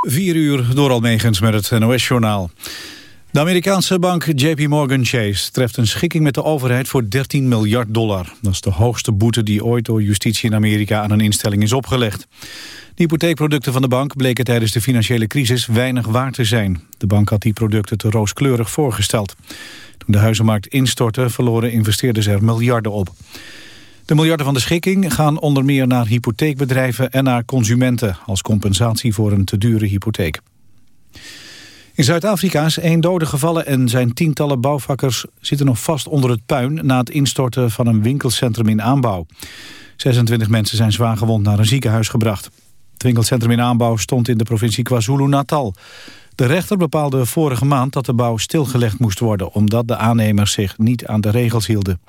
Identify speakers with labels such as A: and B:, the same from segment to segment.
A: 4 uur door Almegens met het NOS-journaal. De Amerikaanse bank JP Morgan Chase treft een schikking met de overheid voor 13 miljard dollar. Dat is de hoogste boete die ooit door justitie in Amerika aan een instelling is opgelegd. De hypotheekproducten van de bank bleken tijdens de financiële crisis weinig waard te zijn. De bank had die producten te rooskleurig voorgesteld. Toen de huizenmarkt instortte verloren investeerders er miljarden op. De miljarden van de schikking gaan onder meer naar hypotheekbedrijven en naar consumenten als compensatie voor een te dure hypotheek. In Zuid-Afrika is één dode gevallen en zijn tientallen bouwvakkers zitten nog vast onder het puin na het instorten van een winkelcentrum in aanbouw. 26 mensen zijn zwaargewond naar een ziekenhuis gebracht. Het winkelcentrum in aanbouw stond in de provincie KwaZulu-Natal. De rechter bepaalde vorige maand dat de bouw stilgelegd moest worden... omdat de aannemers zich niet aan de regels hielden.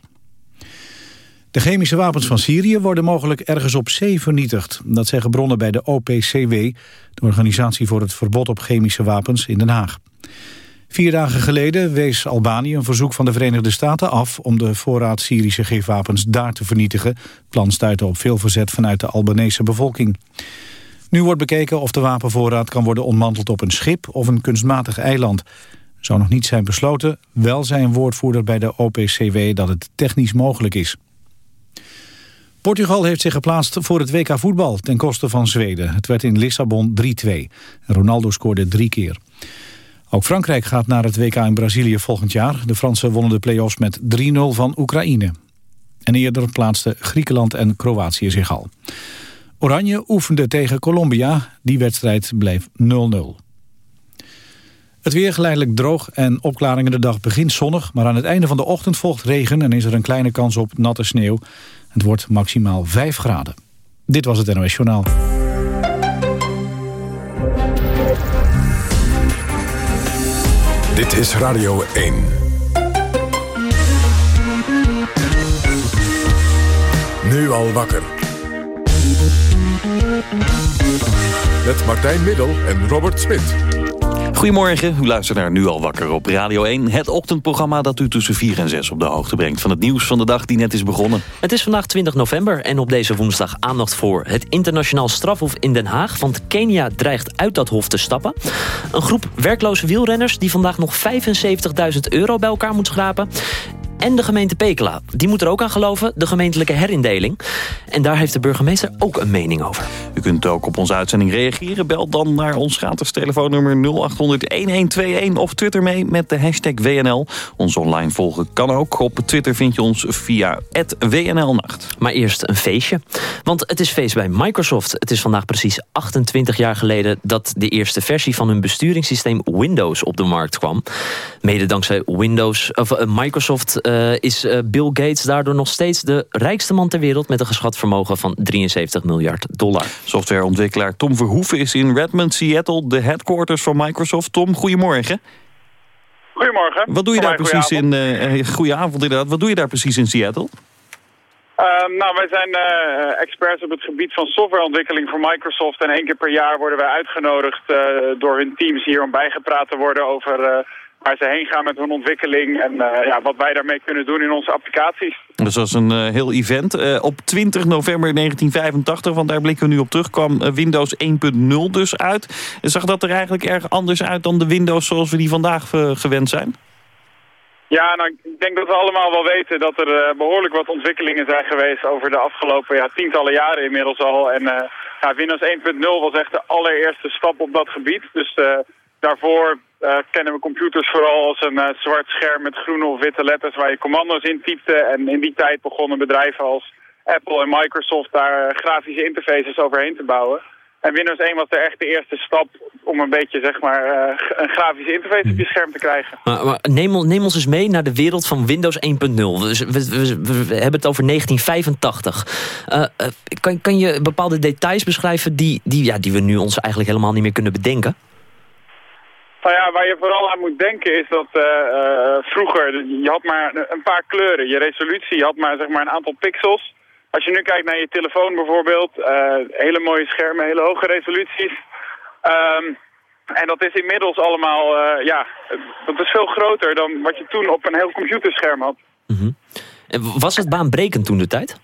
A: De chemische wapens van Syrië worden mogelijk ergens op zee vernietigd. Dat zeggen bronnen bij de OPCW, de Organisatie voor het Verbod op Chemische Wapens in Den Haag. Vier dagen geleden wees Albanië een verzoek van de Verenigde Staten af... om de voorraad Syrische gifwapens daar te vernietigen. Plan stuitte op veel verzet vanuit de Albanese bevolking. Nu wordt bekeken of de wapenvoorraad kan worden ontmanteld op een schip... of een kunstmatig eiland. Zou nog niet zijn besloten. Wel zijn woordvoerder bij de OPCW dat het technisch mogelijk is. Portugal heeft zich geplaatst voor het WK voetbal ten koste van Zweden. Het werd in Lissabon 3-2. Ronaldo scoorde drie keer. Ook Frankrijk gaat naar het WK in Brazilië volgend jaar. De Fransen wonnen de play-offs met 3-0 van Oekraïne. En eerder plaatsten Griekenland en Kroatië zich al. Oranje oefende tegen Colombia. Die wedstrijd bleef 0-0. Het weer geleidelijk droog en opklaringen de dag begint zonnig... maar aan het einde van de ochtend volgt regen... en is er een kleine kans op natte sneeuw. Het wordt maximaal 5 graden. Dit was het NOS Journaal.
B: Dit is Radio 1. Nu al wakker. Met Martijn Middel en Robert Smit.
C: Goedemorgen, u luistert naar Nu al wakker op Radio 1. Het ochtendprogramma dat u tussen 4 en 6 op de hoogte brengt... van het nieuws van de dag die net is begonnen.
D: Het is vandaag 20 november en op deze woensdag aandacht voor... het internationaal strafhof in Den Haag. Want Kenia dreigt uit dat hof te stappen. Een groep werkloze wielrenners die vandaag nog 75.000 euro bij elkaar moet schrapen en de gemeente Pekela. Die moet er ook aan geloven, de gemeentelijke herindeling. En daar heeft de burgemeester ook een mening over.
C: U kunt ook op onze uitzending reageren. Bel dan naar ons gratis telefoonnummer 0800-1121 of twitter mee met de hashtag WNL. Ons online volgen kan ook. Op Twitter vind je ons via WNLnacht.
D: Maar eerst een feestje. Want het is feest bij Microsoft. Het is vandaag precies 28 jaar geleden dat de eerste versie van hun besturingssysteem Windows op de markt kwam. Mede dankzij Windows, of, uh, Microsoft uh, is uh, Bill Gates daardoor nog steeds de rijkste man ter wereld... met een geschat vermogen van 73 miljard dollar.
C: Softwareontwikkelaar Tom Verhoeven is in Redmond, Seattle... de headquarters van Microsoft. Tom, goedemorgen.
E: Goedemorgen.
C: Wat doe je daar precies in... Uh, goedenavond inderdaad. Wat doe je daar precies in Seattle?
E: Uh, nou, wij zijn uh, experts op het gebied van softwareontwikkeling voor Microsoft. En één keer per jaar worden wij uitgenodigd uh, door hun teams hier om bijgepraat te worden over waar ze heen gaan met hun ontwikkeling en uh, ja, wat wij daarmee kunnen doen in onze applicaties.
C: Dus dat was een uh, heel event. Uh, op 20 november 1985, want daar blikken we nu op terug, kwam Windows 1.0 dus uit. Zag dat er eigenlijk erg anders uit dan de Windows zoals we die vandaag gewend zijn?
E: Ja, nou, ik denk dat we allemaal wel weten dat er behoorlijk wat ontwikkelingen zijn geweest over de afgelopen ja, tientallen jaren inmiddels al. En ja, Windows 1.0 was echt de allereerste stap op dat gebied. Dus daarvoor uh, kennen we computers vooral als een uh, zwart scherm met groene of witte letters waar je commando's in typte. En in die tijd begonnen bedrijven als Apple en Microsoft daar uh, grafische interfaces overheen te bouwen. En Windows 1 was er echt de eerste stap om een beetje zeg maar, een grafische interface op je scherm te krijgen.
D: Maar, maar neem, neem, ons eens mee naar de wereld van Windows 1.0. We, hebben het over 1985. kan, kan je bepaalde details beschrijven die, die, ja, die we nu ons eigenlijk helemaal niet meer kunnen bedenken?
E: Nou ja, waar je vooral aan moet denken is dat uh, uh, vroeger, je had maar een paar kleuren. Je resolutie je had maar, zeg maar een aantal pixels. Als je nu kijkt naar je telefoon bijvoorbeeld, uh, hele mooie schermen, hele hoge resoluties. Um, en dat is inmiddels allemaal, ja, dat is veel groter dan wat je toen op een heel computerscherm had.
D: Mm -hmm. Was het baanbrekend toen de tijd?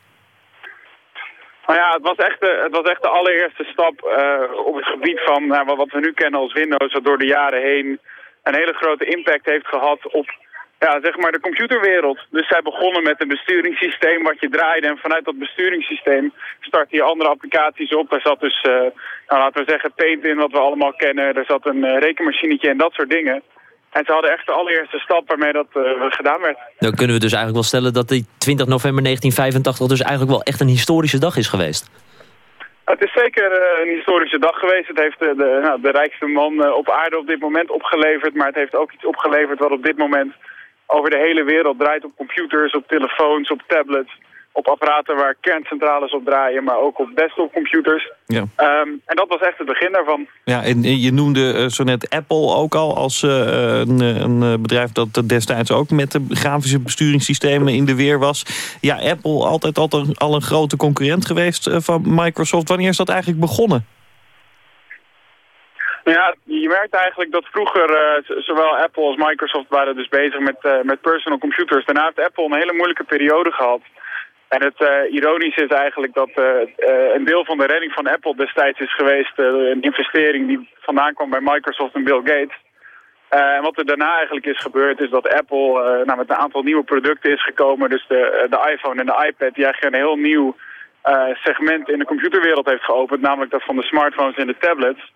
E: Nou ja, het was echt de, het was echt de allereerste stap uh, op het gebied van nou, wat we nu kennen als Windows, wat door de jaren heen een hele grote impact heeft gehad op ja, zeg maar de computerwereld. Dus zij begonnen met een besturingssysteem wat je draaide. En vanuit dat besturingssysteem startte je andere applicaties op. Daar zat dus, uh, nou, laten we zeggen, Paint in, wat we allemaal kennen. Er zat een rekenmachinetje en dat soort dingen. En ze hadden echt de allereerste stap waarmee dat uh, gedaan werd.
D: Dan kunnen we dus eigenlijk wel stellen dat die 20 november 1985 dus eigenlijk wel echt een historische dag is geweest.
E: Het is zeker een historische dag geweest. Het heeft de, de, nou, de rijkste man op aarde op dit moment opgeleverd. Maar het heeft ook iets opgeleverd wat op dit moment over de hele wereld draait op computers, op telefoons, op tablets op apparaten waar kerncentrales op draaien, maar ook op desktopcomputers. Ja. Um, en dat was echt het begin daarvan.
C: Ja, en je noemde uh, zo net Apple ook al als uh, een, een, bedrijf dat destijds ook met de grafische besturingssystemen in de weer was. Ja, Apple altijd, altijd al een grote concurrent geweest van Microsoft. Wanneer is dat eigenlijk begonnen?
E: Nou ja, je merkt eigenlijk dat vroeger uh, zowel Apple als Microsoft waren dus bezig met, uh, met personal computers. Daarna heeft Apple een hele moeilijke periode gehad. En het uh, ironische is eigenlijk dat een deel van de redding van Apple destijds is geweest een investering die vandaan kwam bij Microsoft en Bill Gates. en wat er daarna eigenlijk is gebeurd is dat Apple nou, met een aantal nieuwe producten is gekomen. Dus de, de iPhone en de iPad die eigenlijk een heel nieuw segment in de computerwereld heeft geopend. Namelijk dat van de smartphones en de tablets.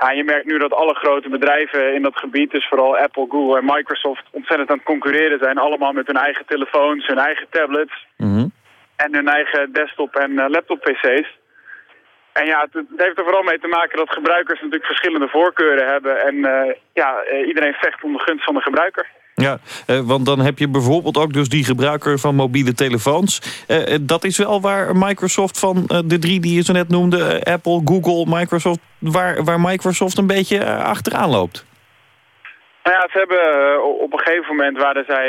E: Ja, je merkt nu dat alle grote bedrijven in dat gebied, dus vooral Apple, Google en Microsoft, ontzettend aan het concurreren zijn. Allemaal met hun eigen telefoons, hun eigen tablets mhm. En hun eigen desktop- en uh, laptop-pc's. En ja, het, heeft er vooral mee te maken dat gebruikers natuurlijk verschillende voorkeuren hebben. En uh, ja, uh, iedereen vecht om de gunst van de gebruiker.
C: Ja, eh, want dan heb je bijvoorbeeld ook dus die gebruiker van mobiele telefoons. Eh, eh, dat is wel waar Microsoft van de drie die je zo net noemde... Apple, Google, Microsoft... waar, waar Microsoft een beetje achteraan loopt.
E: Nou ja, ze hebben op een gegeven moment waren zij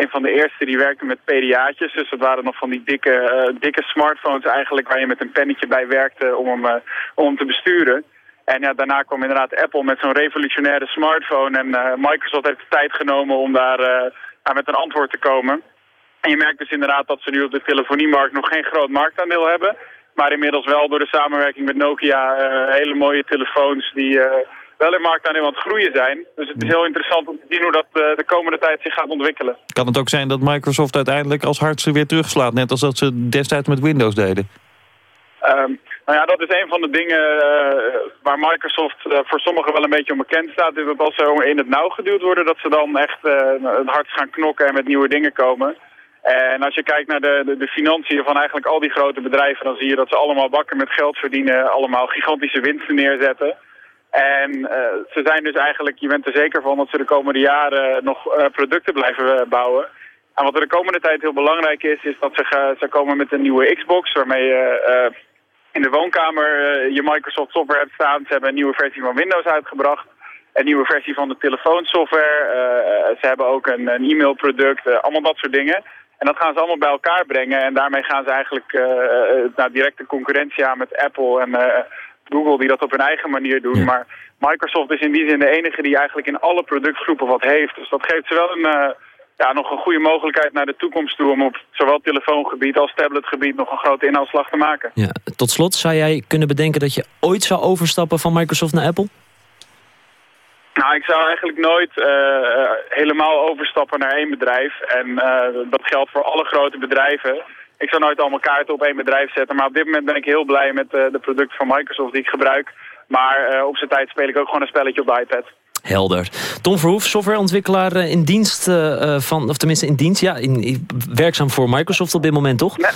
E: een van de eerste die werkten met PDA'tjes. Dus dat waren nog van die dikke, dikke smartphones eigenlijk waar je met een pennetje bij werkte om hem, om te besturen. En ja, daarna kwam inderdaad Apple met zo'n revolutionaire smartphone. En Microsoft heeft de tijd genomen om daar met een antwoord te komen. En je merkt dus inderdaad dat ze nu op de telefoniemarkt nog geen groot marktaandeel hebben. Maar inmiddels wel door de samenwerking met Nokia hele mooie telefoons die wel in marktaandeel aan het groeien zijn. Dus het is heel interessant om te zien hoe dat de komende tijd zich gaat ontwikkelen.
C: Kan het ook zijn dat Microsoft uiteindelijk als hardste weer terugslaat, net als dat ze destijds met Windows deden?
E: Um, nou ja, dat is een van de dingen uh, waar Microsoft uh, voor sommigen wel een beetje onbekend staat. Is dat als ze in het nauw geduwd worden, dat ze dan echt uh, het hard gaan knokken en met nieuwe dingen komen. En als je kijkt naar de, de, de, financiën van eigenlijk al die grote bedrijven, dan zie je dat ze allemaal bakken met geld verdienen, allemaal gigantische winsten neerzetten. En ze zijn dus eigenlijk, je bent er zeker van dat ze de komende jaren nog producten blijven bouwen. En wat er de komende tijd heel belangrijk is, is dat ze, ze komen met een nieuwe Xbox, waarmee je in de woonkamer je Microsoft software hebt staan. Ze hebben een nieuwe versie van Windows uitgebracht. Een nieuwe versie van de telefoonsoftware. Uh, ze hebben ook een, een e-mailproduct. allemaal dat soort dingen. En dat gaan ze allemaal bij elkaar brengen. En daarmee gaan ze eigenlijk nou, directe concurrentie aan met Apple en Google die dat op hun eigen manier doen. Maar Microsoft is in die zin de enige die eigenlijk in alle productgroepen wat heeft. Dus dat geeft ze wel een ja, nog een goede mogelijkheid naar de toekomst toe... om op zowel telefoongebied als tabletgebied nog een grote inhaalslag te maken.
D: Ja, tot slot, zou jij kunnen bedenken dat je ooit zou overstappen van Microsoft naar Apple?
E: Nou, ik zou eigenlijk nooit uh, helemaal overstappen naar één bedrijf. En uh, dat geldt voor alle grote bedrijven. Ik zou nooit allemaal kaarten op één bedrijf zetten. Maar op dit moment ben ik heel blij met de producten van Microsoft die ik gebruik. Maar op zijn tijd speel ik ook gewoon een spelletje op de iPad.
D: Helder. Tom Verhoef, softwareontwikkelaar eh, in dienst uh, van, of tenminste in dienst, ja, in, werkzaam voor Microsoft op dit moment, toch?
E: Nee,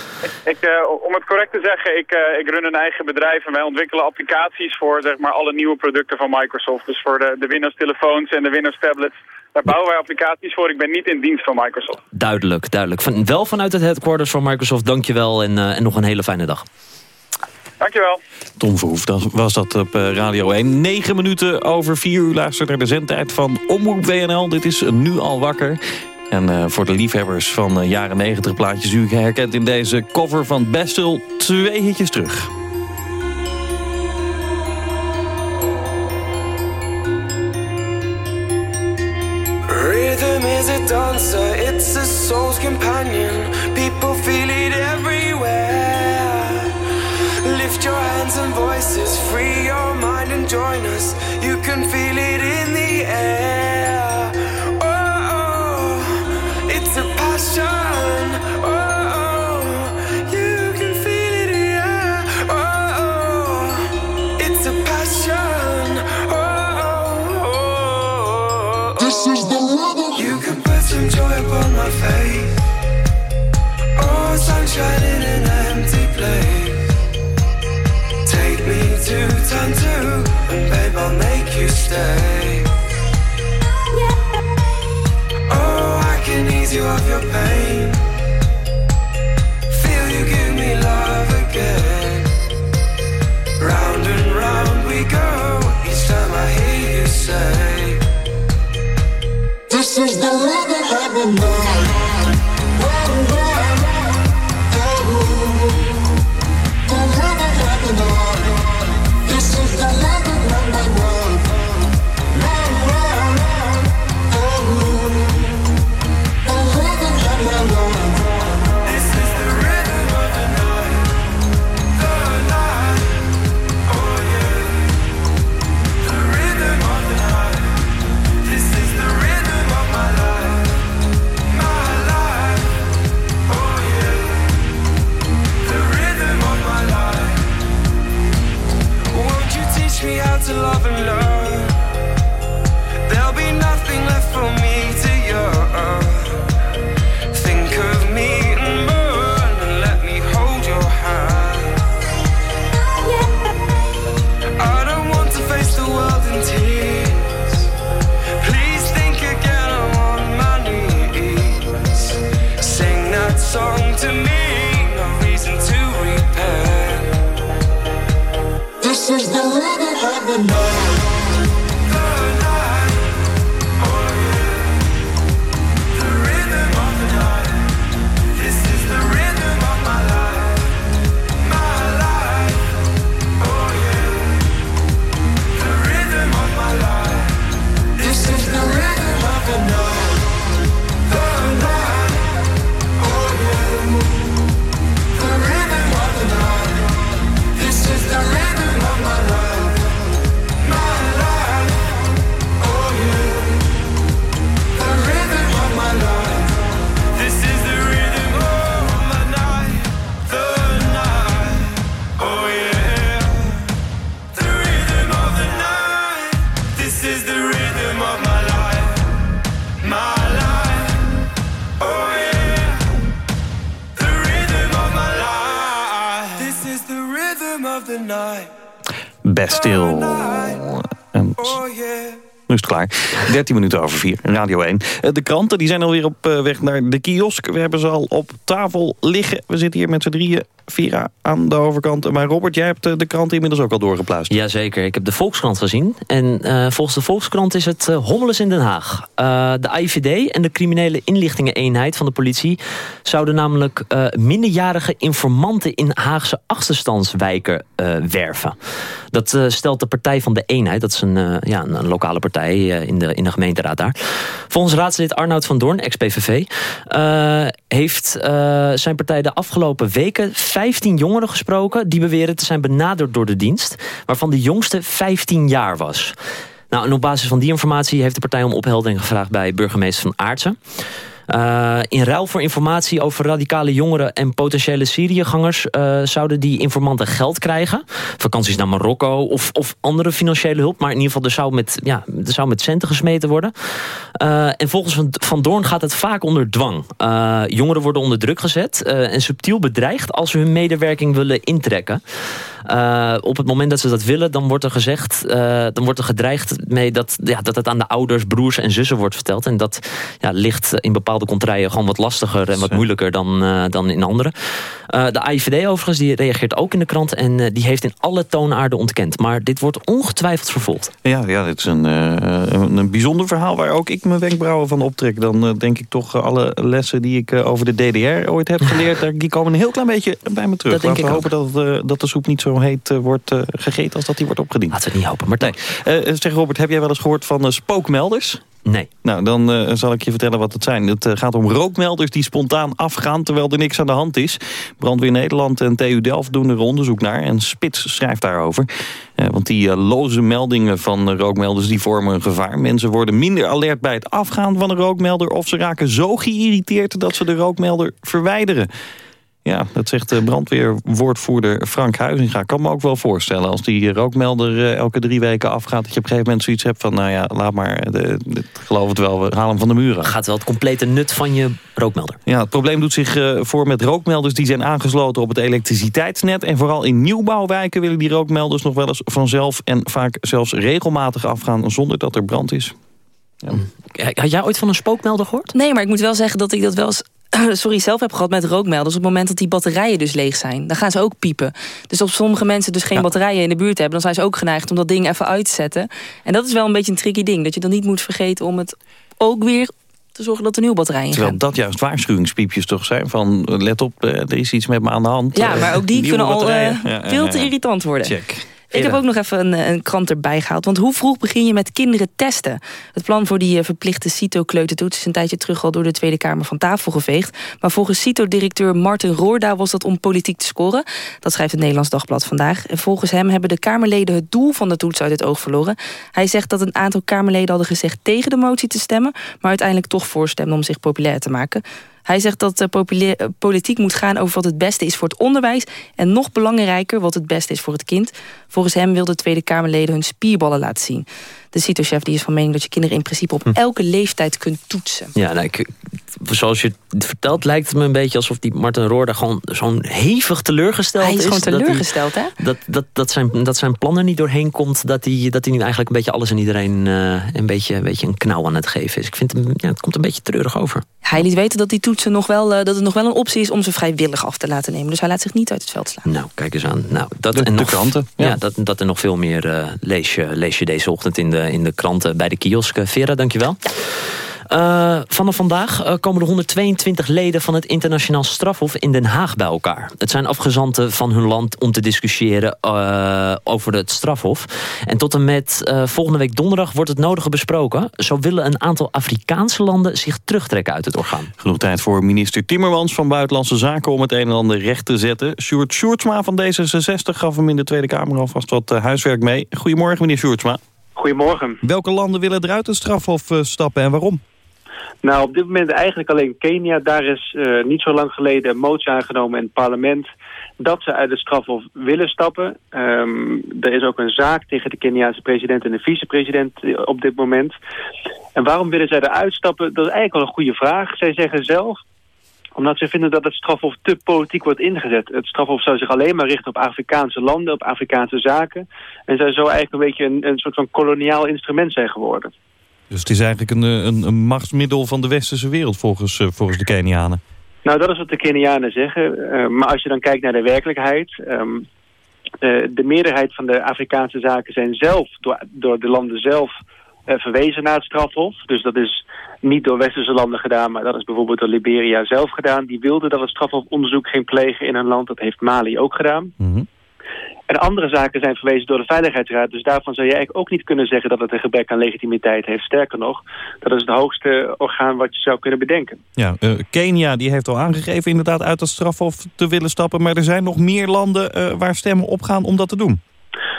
E: ik, uh, om het correct te zeggen, ik, uh, ik run een eigen bedrijf en wij ontwikkelen applicaties voor zeg maar alle nieuwe producten van Microsoft. Dus voor de, de Windows telefoons en de Windows tablets. Daar bouwen wij applicaties voor. Ik ben niet in dienst van Microsoft.
D: Duidelijk, duidelijk. Van, wel vanuit het headquarters van Microsoft, dankjewel en, en nog een hele fijne dag.
E: Dankjewel.
C: Tom Verhoef, dat was dat op eh, Radio 1. 9 minuten over 4 uur luister naar de zendtijd van Omroep WNL. Dit is Nu al wakker. En uh, voor de liefhebbers van uh, jaren 90 plaatjes... u herkent in deze cover van Bestel twee hitjes terug.
F: Stay.
C: 13 minuten over 4, Radio 1. Eh, De kranten die zijn alweer op eh, weg naar de kiosk. We hebben ze al op tafel liggen. We zitten hier met z'n drieën. Vira aan de overkant. Maar Robert, jij hebt eh, de kranten inmiddels ook al doorgepluist.
D: Jazeker, ik heb de Volkskrant gezien. En eh, volgens de Volkskrant is het uh, hommeles in Den Haag. De AIVD en de criminele inlichtingeneenheid van de politie... zouden namelijk minderjarige informanten in Haagse achterstandswijken werven. Dat stelt de Partij van de Eenheid. Dat is een, ja, een lokale partij in, de, in de gemeenteraad daar. Volgens raadslid Arnoud van Doorn, ex-PVV... heeft zijn partij de afgelopen weken 15 jongeren gesproken... die beweren te zijn benaderd door de dienst... waarvan de jongste 15 jaar was. Nou, en op basis van die informatie heeft de partij om opheldering gevraagd... bij burgemeester van Aartsen. Uh, in ruil voor informatie over radicale jongeren en potentiële Syriëgangers... Uh, zouden die informanten geld krijgen. Vakanties naar Marokko of, of andere financiële hulp. Maar in ieder geval, er zou met, ja, er zou met centen gesmeten worden. Uh, en volgens Van Doorn gaat het vaak onder dwang. jongeren worden onder druk gezet en subtiel bedreigd... als ze hun medewerking willen intrekken. Uh, op het moment dat ze dat willen, dan wordt er gezegd, uh, dan wordt er gedreigd mee dat, ja, dat het aan de ouders, broers en zussen wordt verteld. En dat ja, ligt in bepaalde contraien gewoon wat lastiger en wat moeilijker dan, uh, dan in andere. de AIVD overigens, die reageert ook in de krant en die heeft in alle toonaarden ontkend. Maar dit wordt ongetwijfeld vervolgd.
C: Ja, ja dit is een, een, een bijzonder verhaal waar ook ik mijn wenkbrauwen van optrek. Dan denk ik toch alle lessen die ik over de DDR ooit heb geleerd, die komen een heel klein beetje bij me terug.
D: Dat denk
C: Laten we
D: ik
C: hopen dat, dat de soep niet zo heet uh, wordt uh, gegeten als dat die wordt opgediend.
D: Laten we het niet hopen. Maar
C: nee. uh, zeg Robert, heb jij wel eens gehoord van spookmelders?
D: Nee.
C: Nou, dan eh, zal ik je vertellen wat het zijn. Het eh, gaat om rookmelders die spontaan afgaan terwijl er niks aan de hand is. Brandweer Nederland en TU Delft doen er onderzoek naar. En Spits schrijft daarover. Eh, want die eh, loze meldingen van eh, rookmelders die vormen een gevaar. Mensen worden minder alert bij het afgaan van een rookmelder... of ze raken zo geïrriteerd dat ze de rookmelder verwijderen. Ja, dat zegt de brandweerwoordvoerder Frank Huizinga. Ik kan me ook wel voorstellen als die rookmelder eh, elke drie weken afgaat... dat je op een gegeven moment zoiets hebt van... nou ja, laat maar, de, de- geloof het wel, we halen hem van de muren.
D: Gaat wel het complete nut van je rookmelder.
C: Ja, het probleem doet zich eh, voor met rookmelders die zijn aangesloten op het elektriciteitsnet. En vooral in nieuwbouwwijken willen die rookmelders nog wel eens vanzelf... en vaak zelfs regelmatig afgaan zonder dat er brand is.
D: Had jij ooit van een spookmelder gehoord?
G: Nee, maar ik moet wel zeggen dat ik dat wel eens sorry, zelf heb gehad met rookmelders... op het moment dat die batterijen dus leeg zijn. Dan gaan ze ook piepen. Dus als sommige mensen dus geen batterijen in de buurt hebben... dan zijn ze ook geneigd om dat ding even uit te zetten. En dat is wel een beetje een tricky ding. Dat je dan niet moet vergeten om het ook weer te zorgen dat er nieuwe batterijen
C: Terwijl
G: gaan.
C: dat juist waarschuwingspiepjes toch zijn van... eh, let op, eh, er is iets met me aan de hand.
G: Ja, maar ook die kunnen al eh,
C: Ja, ja,
G: veel te irritant worden.
C: Check.
G: Ik heb ook nog even een, een krant erbij gehaald. Want hoe vroeg begin je met kinderen testen? Het plan voor die eh, verplichte CITO-kleutertoets... is een tijdje terug al door de Tweede Kamer van tafel geveegd. Maar volgens CITO-directeur Martin Roorda was dat om politiek te scoren. Dat schrijft het Nederlands Dagblad vandaag. En volgens hem hebben de Kamerleden het doel van de toets uit het oog verloren. Hij zegt dat een aantal Kamerleden hadden gezegd tegen de motie te stemmen... maar uiteindelijk toch voorstemden om zich populair te maken. Hij zegt dat populair- eh, politiek moet gaan over wat het beste is voor het onderwijs... en nog belangrijker wat het beste is voor het kind. Volgens hem wil de Tweede Kamerleden hun spierballen laten zien. De CITO-chef die is van mening dat je kinderen in principe op elke leeftijd kunt toetsen.
D: Ja, nou, ik, zoals je het vertelt lijkt het me een beetje alsof die Martin Roorda gewoon zo'n hevig teleurgesteld
G: Hij is gewoon
D: dat hij-
G: teleurgesteld, hè?
D: Dat, dat, dat, zijn, dat zijn plannen niet doorheen komt. Dat hij, dat hij nu eigenlijk een beetje alles en iedereen eh, een, beetje, een beetje een knauw aan het geven is. Ik vind hem, ja, het komt een beetje treurig over.
G: Hij liet weten dat die toetsen nog wel, eh, dat het nog wel een optie is... om ze vrijwillig af te laten nemen. Dus hij laat zich niet uit het veld slaan.
D: Nou, kijk eens aan. Nou, dat
C: De-
D: en
C: de
D: nog,
C: kranten,
D: Ja,
C: ja.
D: dat, dat en nog veel meer eh, lees, je, lees je deze ochtend in de, in de kranten bij de kiosk. Eh, Vera, dankjewel. Eh, vanaf vandaag eh, komen er 122 leden van het internationaal strafhof in Den Haag bij elkaar. Het zijn afgezanten van hun land om te discussiëren eh, over het strafhof. En tot en met eh, volgende week donderdag wordt het nodige besproken. Zo willen een aantal Afrikaanse landen zich terugtrekken uit het orgaan.
C: Genoeg tijd voor minister Timmermans van Buitenlandse Zaken... om het een en ander recht te zetten. Sjoerd Sjoerdsma van D66 gaf hem in de Tweede Kamer alvast wat huiswerk mee. Goedemorgen, meneer Sjoerdsma.
H: Goedemorgen.
C: Welke landen willen er uit het strafhof eh, stappen en waarom?
H: Nou, op dit moment eigenlijk alleen Kenia. Daar is eh, niet zo lang geleden een motie aangenomen in het parlement dat ze uit het strafhof willen stappen. Ehm, er is ook een zaak tegen de Keniaanse president en de vicepresident eh, op dit moment. En waarom willen zij eruit stappen? Dat is eigenlijk wel een goede vraag. Zij zeggen zelf omdat ze vinden dat het strafhof te politiek wordt ingezet. Het strafhof zou zich alleen maar richten op Afrikaanse landen, op Afrikaanse zaken. En zou zo eigenlijk een beetje een, een soort van koloniaal instrument zijn geworden.
C: Dus het is eigenlijk een, eh, een, een machtsmiddel van de westerse wereld volgens, eh, volgens de Kenianen.
H: Nou, dat is wat de Kenianen zeggen. Eh, maar als je dan kijkt naar de werkelijkheid... ehm, eh, de meerderheid van de Afrikaanse zaken zijn zelf door, door de landen zelf verwezen naar het strafhof. Dus dat is niet door westerse landen gedaan, maar dat is bijvoorbeeld door Liberia zelf gedaan. Die wilden dat het strafhof onderzoek ging plegen in hun land. Dat heeft Mali ook gedaan.
C: Mhm.
H: En andere zaken zijn verwezen door de Veiligheidsraad. Dus daarvan zou je eigenlijk ook niet kunnen zeggen dat het een gebrek aan legitimiteit heeft. Sterker nog, dat is het hoogste orgaan wat je zou kunnen bedenken.
C: Ja, eh, Kenia die heeft al aangegeven inderdaad uit het strafhof te willen stappen. Maar er zijn nog meer landen eh, waar stemmen op gaan om dat te doen.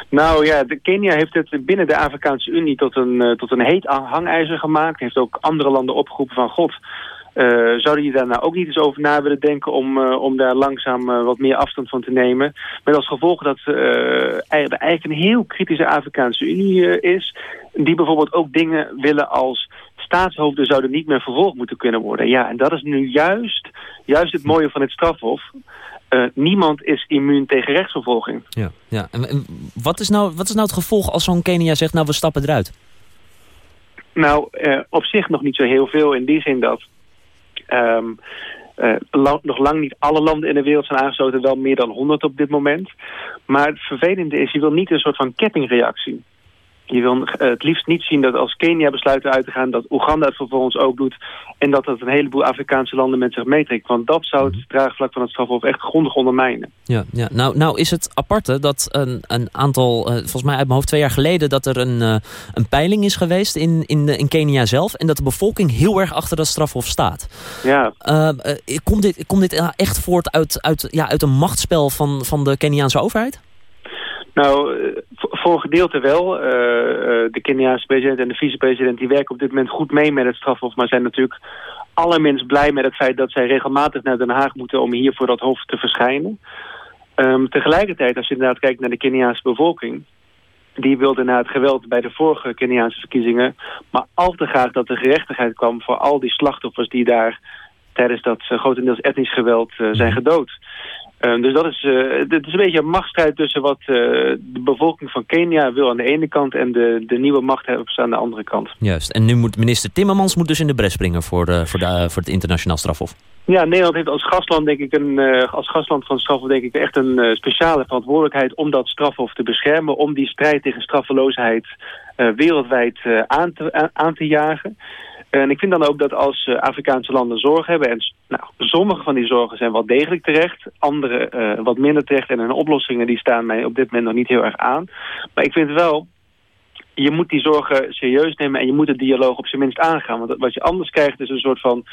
H: Nou ja, de Kenia heeft het binnen de Afrikaanse Unie tot een, eh, tot een heet hangijzer gemaakt. Heeft ook andere landen opgeroepen van god. eh, zouden jullie daar nou ook niet eens over na willen denken om, eh, om daar langzaam wat meer afstand van te nemen? Met als gevolg dat er eigenlijk een heel kritische Afrikaanse Unie is. Die bijvoorbeeld ook dingen willen als staatshoofden zouden niet meer vervolgd moeten kunnen worden. Ja, en dat is nu juist, juist het mooie van het strafhof. Eh, niemand is immuun tegen rechtsvervolging.
D: Ja, ja. En, en wat, is nou, wat is nou het gevolg als zo'n Kenia zegt... nou, we stappen eruit?
H: Nou, eh, op zich nog niet zo heel veel in die zin dat ehm, eh, nog lang niet alle landen in de wereld zijn aangesloten, wel meer dan 100 op dit moment. Maar het vervelende is, je wil niet een soort van kettingreactie. Je wil eh, het liefst niet zien dat als Kenia besluit uit te gaan... dat Oeganda het vervolgens ook doet... en dat dat een heleboel Afrikaanse landen met zich meetrekt. Want dat zou het draagvlak van het strafhof echt grondig ondermijnen.
D: Ja, ja. Nou, nou is het aparte dat een, een aantal, eh, volgens mij uit mijn hoofd twee jaar geleden... dat er een, eh, een peiling is geweest in, in, in Kenia zelf... en dat de bevolking heel erg achter dat strafhof staat.
H: Ja,
D: komt dit, komt dit eh, echt voort uit, uit, ja, uit een machtsspel van, van de Keniaanse overheid?
H: Nou, voor een gedeelte wel. Eh, eh, de Keniaanse president en de vicepresident die werken op dit moment goed mee met het strafhof, maar zijn natuurlijk allerminst blij met het feit dat zij regelmatig naar Den Haag moeten om hier voor dat hof te verschijnen. Ehm, tegelijkertijd, als je inderdaad kijkt naar de Keniaanse bevolking, die wilde na het geweld bij de vorige Keniaanse verkiezingen, maar al te graag dat er gerechtigheid kwam voor al die slachtoffers die daar tijdens dat eh, grotendeels etnisch geweld zijn gedood. Ehm, dus dat is, het is een beetje een machtsstrijd tussen wat eh, de bevolking van Kenia wil aan de ene kant en de, de nieuwe machthebbers aan de andere kant.
D: Juist. En nu moet minister Timmermans moet dus in de bres springen voor, de, voor, de, voor het internationaal strafhof.
H: Ja, Nederland heeft als gastland denk ik een, als gastland van het strafhof denk ik echt een speciale verantwoordelijkheid om dat strafhof te beschermen, om die strijd tegen straffeloosheid wereldwijd aan, te, aan te jagen. En ik vind dan ook dat als eh, Afrikaanse landen zorg hebben, en nou, sommige van die zorgen zijn wel degelijk terecht, andere eh, wat minder terecht en hun oplossingen die staan mij op dit moment nog niet heel erg aan. Maar ik vind wel, je moet die zorgen serieus nemen en je moet de dialoog op zijn minst aangaan. Want wat je anders krijgt is een soort van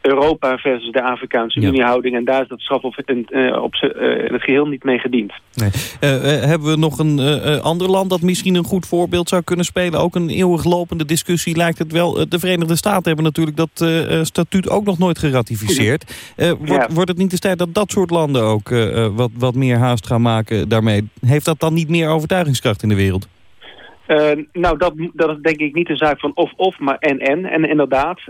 H: Europa versus de Afrikaanse
I: Ja.
H: Unie houding. En daar is dat strafhof in, eh, op eh, in het geheel niet mee gediend.
I: Nee. Eh, hebben we nog een ander land dat misschien een goed voorbeeld zou kunnen spelen? Ook een eeuwig lopende discussie lijkt het wel. De Verenigde Staten hebben natuurlijk dat statuut ook nog nooit geratificeerd. Wordt,
H: Ja.
I: wordt het niet de tijd dat dat soort landen ook wat, wat meer haast gaan maken daarmee? Heeft dat dan niet meer overtuigingskracht in de wereld?
H: Nou, dat, dat is denk ik niet een zaak van of-of, maar en-en. En inderdaad,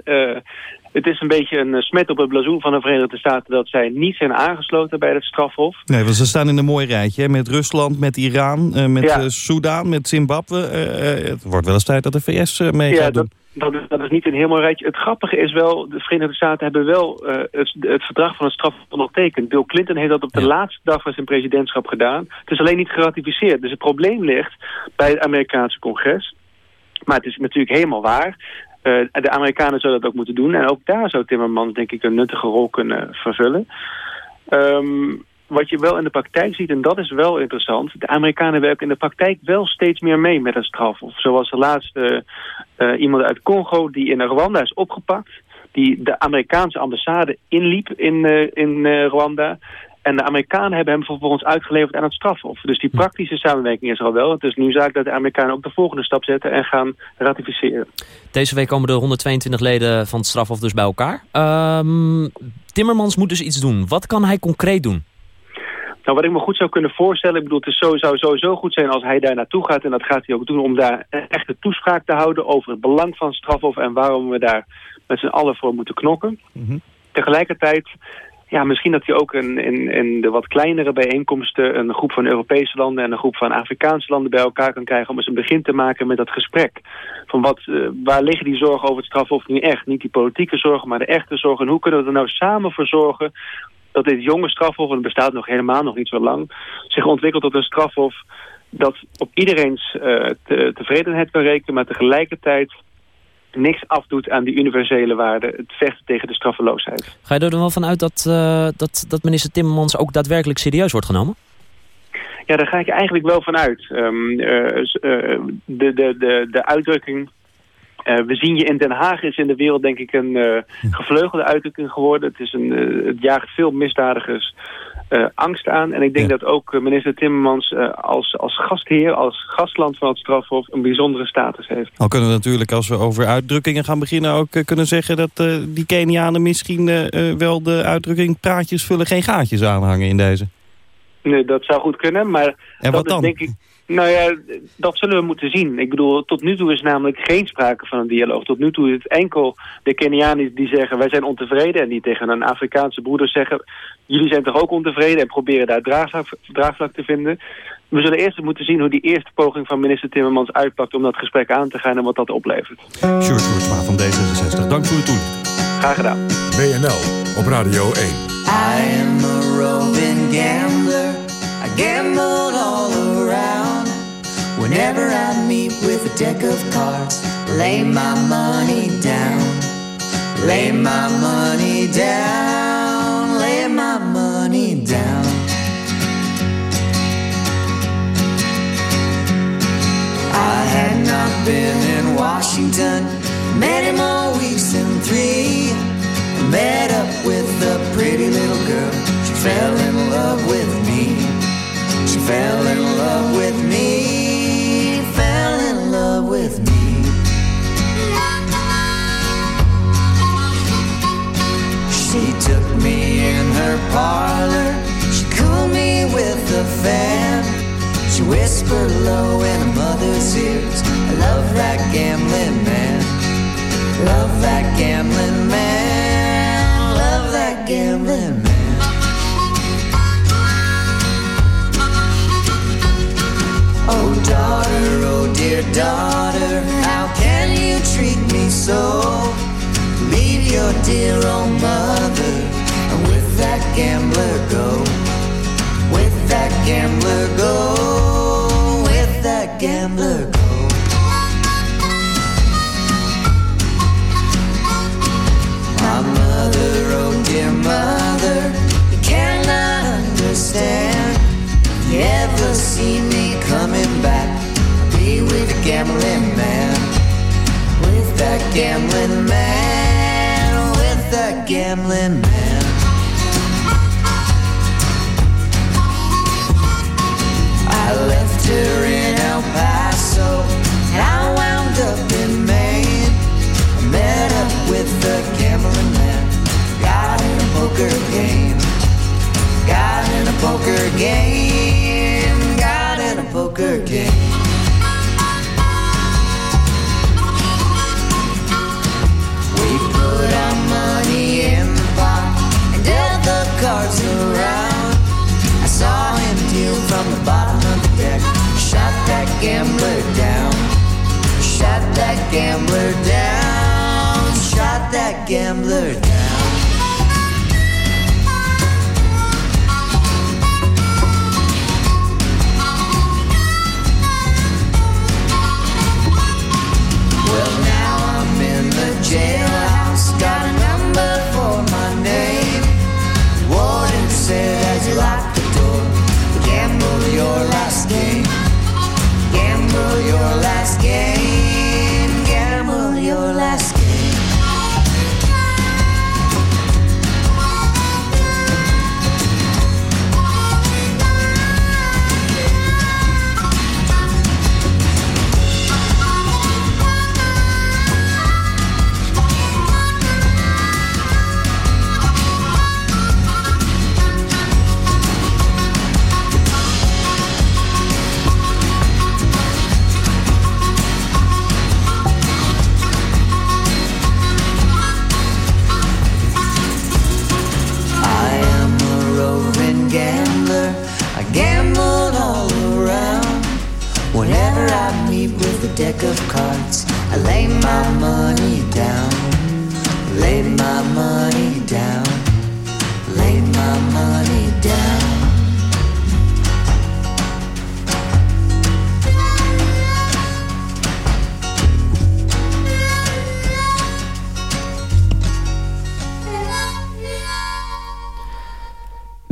H: het is een beetje een eh, smet op het blazoen van de Verenigde Staten... dat zij niet zijn aangesloten bij het strafhof.
I: Nee, want ze staan in een mooi rijtje. Hè? Met Rusland, met Iran, eh, met
H: Ja.
I: eh, Soudaan, met Zimbabwe. Het wordt wel eens tijd dat de VS mee
H: Ja,
I: gaat
H: dat,
I: doen.
H: dat, is, dat is niet een heel mooi rijtje. Het grappige is wel, de Verenigde Staten hebben wel het, het verdrag van het strafhof ondertekend. Bill Clinton heeft dat op de
I: Ja.
H: laatste dag van zijn presidentschap gedaan. Het is alleen niet geratificeerd. Dus het probleem ligt bij het Amerikaanse congres. Maar het is natuurlijk helemaal waar. Eh, de Amerikanen zouden dat ook moeten doen. En ook daar zou Timmermans denk ik een nuttige rol kunnen vervullen. Ehm, wat je wel in de praktijk ziet, en dat is wel interessant... de Amerikanen werken in de praktijk wel steeds meer mee met een strafhof. Zoals de laatste eh, iemand uit Congo die in Rwanda is opgepakt... die de Amerikaanse ambassade inliep in, eh, in Rwanda... En de Amerikanen hebben hem vervolgens uitgeleverd aan het strafhof. Dus die praktische samenwerking is er al wel. Het is nu zaak dat de Amerikanen ook de volgende stap zetten en gaan ratificeren.
D: Deze week komen de 122 leden van het strafhof dus bij elkaar. Ehm, Timmermans moet dus iets doen. Wat kan hij concreet doen?
H: Nou, wat ik me goed zou kunnen voorstellen, ik bedoel, het is zo, zou sowieso goed zijn als hij daar naartoe gaat. En dat gaat hij ook doen om daar een echte toespraak te houden over het belang van het strafhof en waarom we daar met z'n allen voor moeten knokken.
I: Mhm.
H: Tegelijkertijd, ja, misschien dat hij ook in, de wat kleinere bijeenkomsten een groep van Europese landen en een groep van Afrikaanse landen bij elkaar kan krijgen om eens een begin te maken met dat gesprek. Van wat, eh, waar liggen die zorgen over het strafhof nu echt? Niet die politieke zorgen, maar de echte zorgen. En hoe kunnen we er nou samen voor zorgen dat dit jonge strafhof, en het bestaat nog helemaal nog niet zo lang, zich ontwikkelt tot een strafhof dat op iedereen's eh, te- tevredenheid kan rekenen, maar tegelijkertijd niks afdoet aan die universele waarden, het vechten tegen de straffeloosheid.
D: Ga je er dan wel van uit dat, eh, dat, dat minister Timmermans ook daadwerkelijk serieus wordt genomen?
H: Ja, daar ga ik eigenlijk wel van uit. Ehm, eh, eh, de, de, de, de uitdrukking... we zien je in Den Haag is in de wereld denk ik een gevleugelde uitdrukking geworden. Het, is een, het jaagt veel misdadigers eh, angst aan. En ik denk
I: Ja.
H: dat ook eh, minister Timmermans eh, als, als gastheer, als gastland van het strafhof... een bijzondere status heeft.
I: Al kunnen we natuurlijk, als we over uitdrukkingen gaan beginnen... ook kunnen zeggen dat die Kenianen misschien wel de uitdrukking... praatjes vullen geen gaatjes aanhangen in deze.
H: Nee, dat zou goed kunnen, maar
I: En
H: dat
I: wat
H: is
I: dan?
H: denk ik... Nou ja, dat zullen we moeten zien. Ik bedoel, tot nu toe is namelijk geen sprake van een dialoog. Tot nu toe is het enkel de Kenianen die zeggen... wij zijn ontevreden en die tegen een Afrikaanse broeder zeggen... jullie zijn toch ook ontevreden en proberen daar draagvlak, draagvlak te vinden. We zullen eerst moeten zien hoe die eerste poging van minister Timmermans uitpakt... om dat gesprek aan te gaan en wat dat oplevert.
I: Sjoerd Sjoerdsma van D66, dank voor de toelichting.
H: Graag gedaan.
B: WNL op Radio 1.
J: Deck of cards, lay my money down. Lay my money down. Lay my money down. I had not been in Washington many more weeks than three. Met up with a pretty little girl. She fell in love with me. She fell in love with me. Took me in her parlor. She cooled me with a fan. She whispered low in her mother's ears. I love that gambling man. Love that gambling man. Love that gambling man. Oh, daughter, oh, dear daughter, how can you treat me so? Leave your dear old mother and with that gambler go. With that gambler go. With that gambler go. My mother, oh dear mother, you cannot understand. You ever see me coming back, I'll be with a gambling man. With that gambling man gambling man.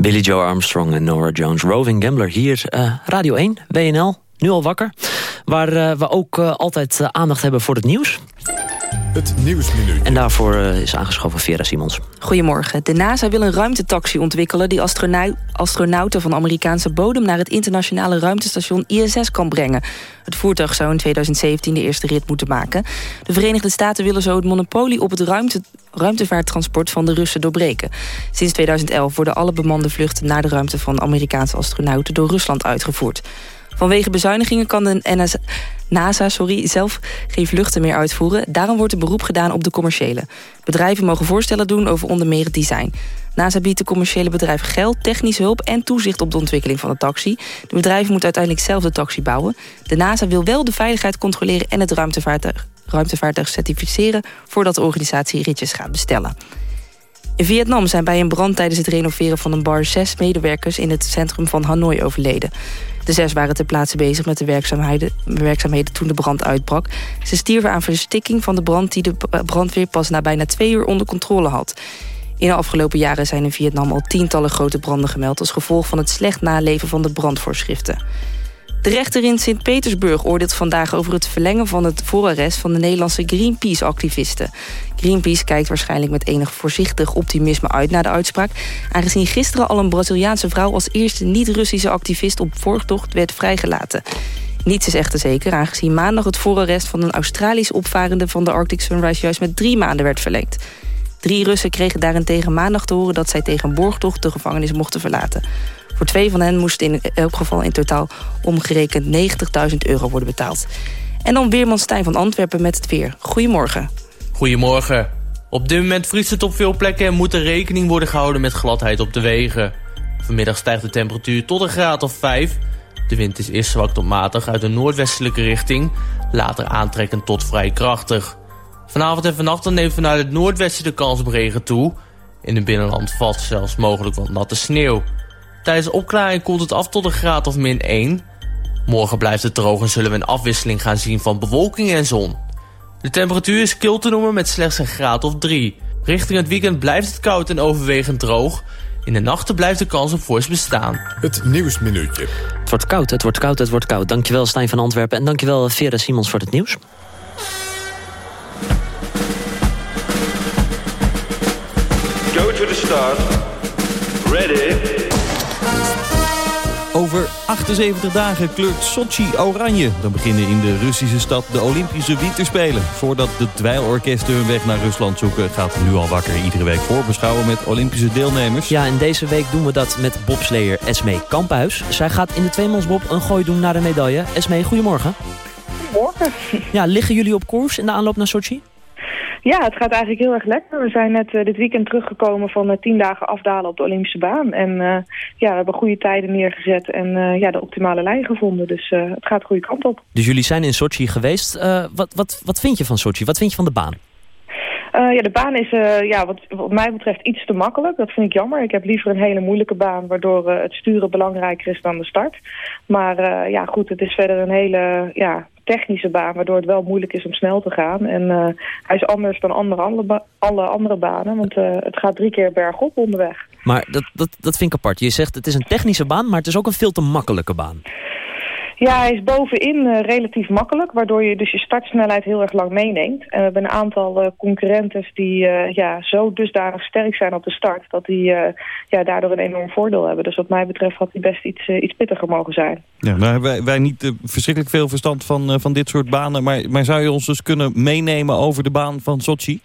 D: Billy Joe Armstrong en Nora Jones. Roving Gambler hier, eh, Radio 1, WNL, nu al wakker. Waar eh, we ook eh, altijd aandacht hebben voor het nieuws.
B: Het Nieuwsminuutje.
D: En daarvoor eh, is aangeschoven Vera Simons.
G: Goedemorgen. De NASA wil een ruimtetaxi ontwikkelen... die astronau astronauten van Amerikaanse bodem... naar het internationale ruimtestation ISS kan brengen. Het voertuig zou in 2017 de eerste rit moeten maken. De Verenigde Staten willen zo het monopolie op het ruimte ruimtevaarttransport van de Russen doorbreken. Sinds 2011 worden alle bemande vluchten naar de ruimte van Amerikaanse astronauten door Rusland uitgevoerd. Vanwege bezuinigingen kan de NASA sorry, zelf geen vluchten meer uitvoeren. Daarom wordt er beroep gedaan op de commerciële. Bedrijven mogen voorstellen doen over onder meer het design. NASA biedt de commerciële bedrijven geld, technische hulp en toezicht op de ontwikkeling van de taxi. De bedrijven moeten uiteindelijk zelf de taxi bouwen. De NASA wil wel de veiligheid controleren en het ruimtevaartuig, ruimtevaartuig certificeren voordat de organisatie ritjes gaat bestellen. In Vietnam zijn bij een brand tijdens het renoveren van een bar zes medewerkers in het centrum van Hanoi overleden. De zes waren ter plaatse bezig met de werkzaamheden, werkzaamheden toen de brand uitbrak. Ze stierven aan verstikking van de brand die de brandweer pas na bijna twee uur onder controle had. In de afgelopen jaren zijn in Vietnam al tientallen grote branden gemeld... als gevolg van het slecht naleven van de brandvoorschriften. De rechter in Sint-Petersburg oordeelt vandaag over het verlengen van het voorarrest van de Nederlandse Greenpeace-activisten. Greenpeace kijkt waarschijnlijk met enig voorzichtig optimisme uit naar de uitspraak, aangezien gisteren al een Braziliaanse vrouw als eerste niet-Russische activist op voortocht werd vrijgelaten. Niets is echter zeker, aangezien maandag het voorarrest van een Australisch opvarende van de Arctic Sunrise juist met drie maanden werd verlengd. Drie Russen kregen daarentegen maandag te horen dat zij tegen borgtocht de gevangenis mochten verlaten. Voor twee van hen moest in elk geval in totaal omgerekend 90.000 euro worden betaald. En dan Weerman Stijn van Antwerpen met het weer. Goedemorgen.
K: Goedemorgen. Op dit moment vriest het op veel plekken en moet er rekening worden gehouden met gladheid op de wegen. Vanmiddag stijgt de temperatuur tot een graad of 5. De wind is eerst zwak tot matig uit de noordwestelijke richting, later aantrekkend tot vrij krachtig. Vanavond en vannacht neemt vanuit het noordwesten de kans op regen toe. In het binnenland valt zelfs mogelijk wat natte sneeuw. Tijdens de opklaring koelt het af tot een graad of min 1. Morgen blijft het droog en zullen we een afwisseling gaan zien van bewolking en zon. De temperatuur is kil te noemen met slechts een graad of 3. Richting het weekend blijft het koud en overwegend droog. In de nachten blijft de kans op vorst bestaan.
B: Het Nieuwsminuutje.
D: Het wordt koud, het wordt koud, het wordt koud. Dankjewel Stijn van Antwerpen en dankjewel Vera Simons voor het nieuws.
L: Go to the start. Ready.
I: Over 78 dagen kleurt Sochi oranje. Dan beginnen in de Russische stad de Olympische Winterspelen. Voordat de dweilorkesten hun weg naar Rusland zoeken... gaat nu al wakker iedere week voorbeschouwen met Olympische deelnemers.
D: Ja, en deze week doen we dat met bobsleer Esmee Kamphuis. Zij gaat in de tweemansbob een gooi doen naar de medaille. Esmee, goedemorgen.
M: Goedemorgen.
D: Ja, liggen jullie op koers in de aanloop naar Sochi?
M: Ja, het gaat eigenlijk heel erg lekker. We zijn net eh, dit weekend teruggekomen van eh, tien dagen afdalen op de Olympische baan. En eh, ja, we hebben goede tijden neergezet en ja, de optimale lijn gevonden. Dus het gaat de goede kant op.
D: Dus jullie zijn in Sochi geweest. Wat, wat, wat vind je van Sochi? Wat vind je van de baan?
M: Ja, de baan is ja, wat, wat mij betreft iets te makkelijk. Dat vind ik jammer. Ik heb liever een hele moeilijke baan... waardoor het sturen belangrijker is dan de start. Maar ja, goed, het is verder een hele ja, technische baan... waardoor het wel moeilijk is om snel te gaan. En eh, hij is anders dan andere, alle, andere banen... want eh, het gaat drie keer bergop onderweg.
D: Maar dat, dat, dat vind ik apart. Je zegt het is een technische baan, maar het is ook een veel te makkelijke baan.
M: Ja, hij is bovenin eh, relatief makkelijk, waardoor je dus je startsnelheid heel erg lang meeneemt. En we hebben een aantal eh, concurrenten die eh, ja, zo dusdanig sterk zijn op de start, dat die ja, daardoor een enorm voordeel hebben. Dus wat mij betreft had hij best iets, iets pittiger mogen zijn.
I: Ja, nou hebben wij, wij niet verschrikkelijk veel verstand van, van dit soort banen. Maar, maar zou je ons dus kunnen meenemen over de baan van Sochi?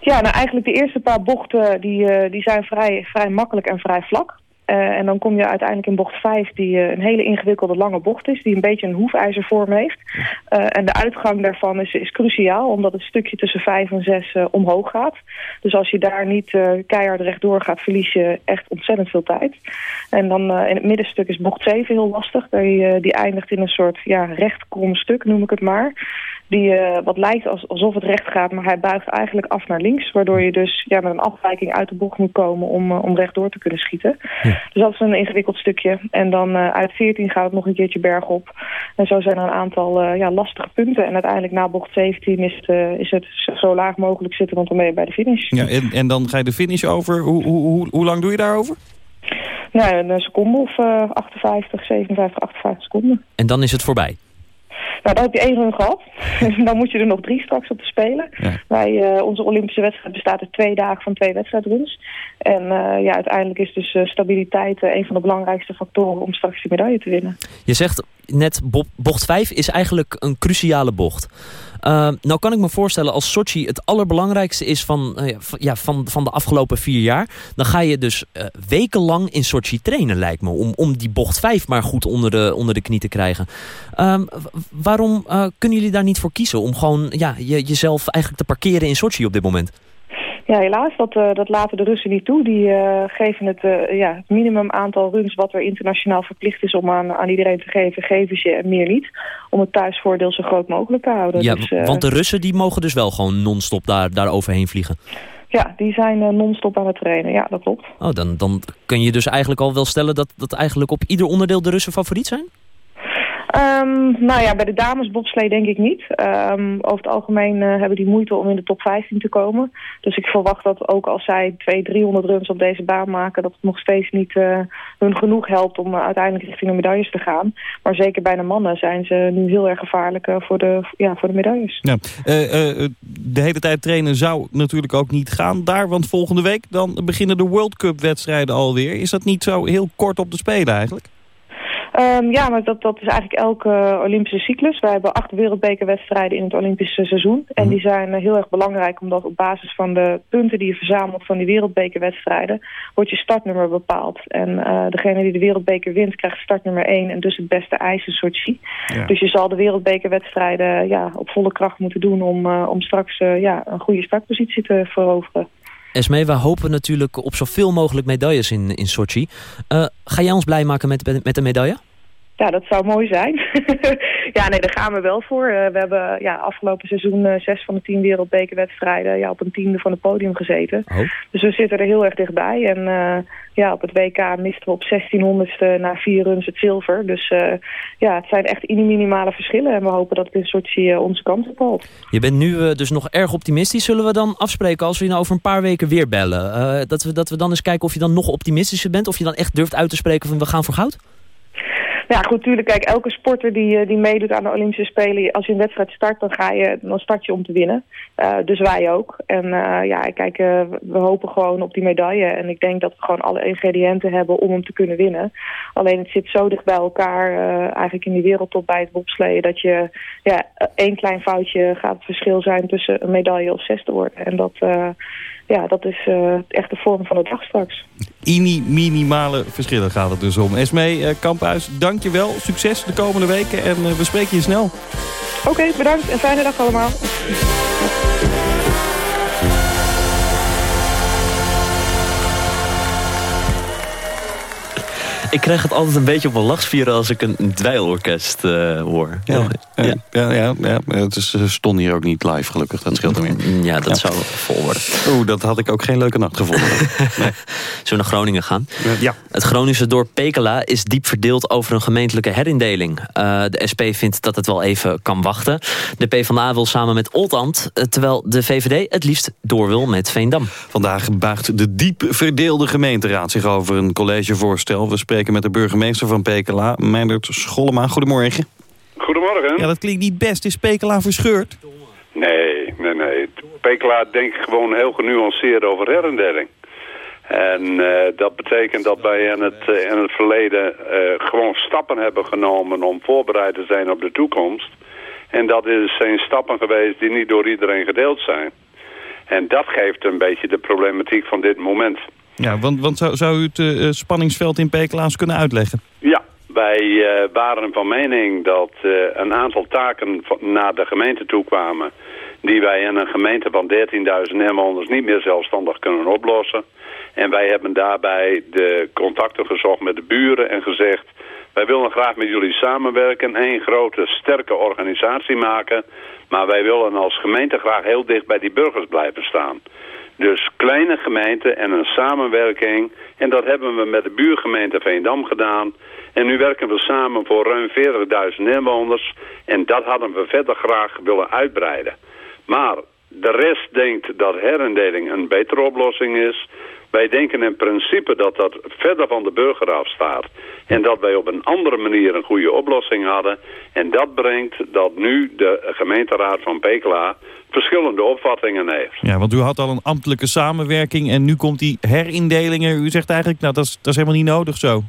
M: Ja, nou eigenlijk de eerste paar bochten die, die zijn vrij, vrij makkelijk en vrij vlak. Eh, en dan kom je uiteindelijk in bocht 5, die eh, een hele ingewikkelde lange bocht is, die een beetje een hoefijzervorm heeft. Eh, en de uitgang daarvan is, is cruciaal, omdat het stukje tussen 5 en 6 eh, omhoog gaat. Dus als je daar niet keihard rechtdoor gaat, verlies je echt ontzettend veel tijd. En dan in het middenstuk is bocht 7 heel lastig. Die, die eindigt in een soort ja, rechtkrom stuk, noem ik het maar. Die eh, wat lijkt als, alsof het recht gaat, maar hij buigt eigenlijk af naar links. Waardoor je dus ja, met een afwijking uit de bocht moet komen om, eh, om rechtdoor te kunnen schieten. Dus dat is een ingewikkeld stukje. En dan eh, uit 14 gaat het nog een keertje bergop. En zo zijn er een aantal eh, ja, lastige punten. En uiteindelijk na bocht 17 is het, is het zo- laag mogelijk zitten, want dan ben je bij de finish.
I: Ja, en, en dan ga je de finish over. Hoe, hoe, hoe, hoe lang doe je daarover?
M: Nou, een seconde of eh 58, 57, 58 seconden.
D: En dan is het voorbij.
M: Nou, dan heb je één run gehad. dan moet je er nog drie straks op te spelen. Wij, eh, onze Olympische wedstrijd bestaat uit twee dagen van twee wedstrijdruns. En eh, ja, uiteindelijk is dus eh, stabiliteit een van de belangrijkste factoren om straks die medaille te winnen.
D: Je zegt net, bo- bocht 5 is eigenlijk een cruciale bocht. Uh, nou kan ik me voorstellen, als Sochi het allerbelangrijkste is van, eh, ja, van, van, de afgelopen vier jaar... dan ga je dus eh, wekenlang in Sochi trainen, lijkt me... om, om die bocht 5 maar goed onder de, onder de knie te krijgen. Ehm, waarom eh, kunnen jullie daar niet voor kiezen... om gewoon ja, je, jezelf eigenlijk te parkeren in Sochi op dit moment?
M: Ja, helaas, dat, eh, dat laten de Russen niet toe. Die eh, geven het, eh, ja, het minimum aantal runs wat er internationaal verplicht is om aan, aan iedereen te geven, geven ze en meer niet. Om het thuisvoordeel zo groot mogelijk te houden.
D: Ja,
M: dus,
D: want de Russen die mogen dus wel gewoon non-stop daar, daar overheen vliegen.
M: Ja, die zijn non-stop aan het trainen. Ja, dat klopt.
D: Oh, dan, dan kun je dus eigenlijk al wel stellen dat, dat eigenlijk op ieder onderdeel de Russen favoriet zijn?
M: Ehm, nou ja, bij de dames bobslee denk ik niet. Ehm, over het algemeen eh, hebben die moeite om in de top 15 te komen. Dus ik verwacht dat ook als zij 200, 300 runs op deze baan maken... dat het nog steeds niet eh, hun genoeg helpt om eh, uiteindelijk richting de medailles te gaan. Maar zeker bij de mannen zijn ze nu heel erg gevaarlijk voor, de, ja, voor de medailles.
I: Ja. De hele tijd trainen zou natuurlijk ook niet gaan daar. Want volgende week dan beginnen de World Cup wedstrijden alweer. Is dat niet zo heel kort op de Spelen eigenlijk?
M: Ehm, ja, maar dat, dat is eigenlijk elke Olympische cyclus. Wij hebben acht wereldbekerwedstrijden in het Olympische seizoen. En die zijn eh, heel erg belangrijk omdat op basis van de punten die je verzamelt van die wereldbekerwedstrijden wordt je startnummer bepaald. En eh, degene die de wereldbeker wint krijgt startnummer 1 en dus het beste ijs in Sochi.
N: Ja.
M: Dus je zal de wereldbekerwedstrijden ja, op volle kracht moeten doen om, eh, om straks ja, een goede startpositie te veroveren.
D: Esmee, we hopen natuurlijk op zoveel mogelijk medailles in, in Sochi. Ga jij ons blij maken met, met een medaille?
M: Ja, dat zou mooi zijn. ja, nee, daar gaan we wel voor. Eh, we hebben ja, afgelopen seizoen eh, zes van de tien wereldbekerwedstrijden ja, op een tiende van het podium gezeten. Dus we zitten er heel erg dichtbij. En eh, ja, op het WK misten we op 1600ste na vier runs het zilver. Dus ja, het zijn echt minimale verschillen. En we hopen dat het in Sochi onze kans opvalt.
D: Je bent nu dus nog erg optimistisch. Zullen we dan afspreken als we je nou over een paar weken weer bellen? Dat, we, dat we dan eens kijken of je dan nog optimistischer bent? Of je dan echt durft uit te spreken van we gaan voor goud?
M: Ja, goed, tuurlijk. Kijk, elke sporter die, eh, die meedoet aan de Olympische Spelen, als je een wedstrijd start, dan, ga je, dan start je om te winnen. Eh, dus wij ook. En eh, ja, kijk, we hopen gewoon op die medaille. En ik denk dat we gewoon alle ingrediënten hebben om hem te kunnen winnen. Alleen het zit zo dicht bij elkaar, eigenlijk in die wereldtop bij het bobsleeën, dat je, ja, één klein foutje gaat het verschil zijn tussen een medaille of zesde worden. En dat, ja, dat is eh, echt de vorm van de dag straks.
I: Ini minimale verschillen gaat het dus om. Esmee eh, Kamphuis, dank je wel. Succes de komende weken en eh, we spreken je snel.
M: Oké, bedankt en fijne dag allemaal.
D: Ik krijg het altijd een beetje op mijn lachspieren als ik een, een dweilorkest eh, hoor.
O: Ja, ja. ja, ja, ja. Het is, ze stonden hier ook niet live, gelukkig. Dat scheelt er weer.
D: Ja, dat zou vol worden.
O: Oeh, dat had ik ook geen leuke nacht gevonden.
D: Zullen we naar Groningen gaan?
O: Ja.
D: Het Groningse dorp Pekela is diep verdeeld over een gemeentelijke herindeling. Eh, de SP vindt dat het wel even kan wachten. De PvdA wil samen met Oldambt, eh, terwijl de VVD het liefst door wil met Veendam.
O: Vandaag buigt de diep verdeelde gemeenteraad zich over een collegevoorstel. We spreken met de burgemeester van Pekela, Meindert Schollema. Goedemorgen.
P: Goedemorgen.
I: Ja, dat klinkt niet best. Is Pekela verscheurd?
P: Nee, nee, nee. Pekela denkt gewoon heel genuanceerd over herindeling. En eh, dat betekent dat wij in het, eh, in het verleden eh, gewoon stappen hebben genomen om voorbereid te zijn op de toekomst. En dat is, zijn stappen geweest die niet door iedereen gedeeld zijn. En dat geeft een beetje de problematiek van dit moment.
I: Ja, want, want zou, zou u het eh, eh, spanningsveld in Pekela eens kunnen uitleggen?
P: Ja, wij eh, waren van mening dat een aantal taken naar de gemeente toe kwamen... die wij in een gemeente van 13.000 inwoners niet meer zelfstandig kunnen oplossen. En wij hebben daarbij de contacten gezocht met de buren en gezegd... wij willen graag met jullie samenwerken, één grote sterke organisatie maken... maar wij willen als gemeente graag heel dicht bij die burgers blijven staan. Dus kleine gemeenten en een samenwerking. En dat hebben we met de buurgemeente Veendam gedaan. En nu werken we samen voor ruim 40.000 inwoners. En dat hadden we verder graag willen uitbreiden. Maar de rest denkt dat herindeling een betere oplossing is. Wij denken in principe dat dat verder van de burger afstaat. En dat wij op een andere manier een goede oplossing hadden. En dat brengt dat nu de gemeenteraad van Pekela verschillende opvattingen heeft.
I: Ja, want u had al een ambtelijke samenwerking en nu komt die herindelingen. U zegt eigenlijk, nou dat is, dat is helemaal niet nodig zo.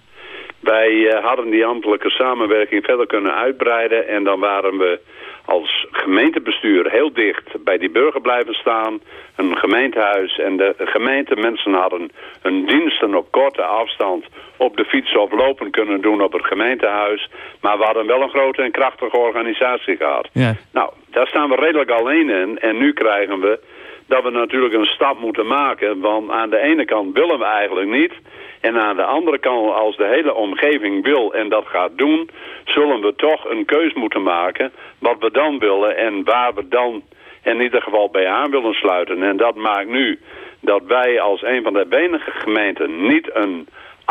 P: Wij eh, hadden die ambtelijke samenwerking verder kunnen uitbreiden en dan waren we als gemeentebestuur heel dicht bij die burger blijven staan. Een gemeentehuis en de gemeente mensen hadden hun diensten op korte afstand op de fiets of lopen kunnen doen op het gemeentehuis. Maar we hadden wel een grote en krachtige organisatie gehad.
I: Ja.
P: Nou, daar staan we redelijk alleen in. En nu krijgen we dat we natuurlijk een stap moeten maken. Want aan de ene kant willen we eigenlijk niet. En aan de andere kant, als de hele omgeving wil en dat gaat doen... zullen we toch een keus moeten maken wat we dan willen... en waar we dan in ieder geval bij aan willen sluiten. En dat maakt nu dat wij als een van de weinige gemeenten niet een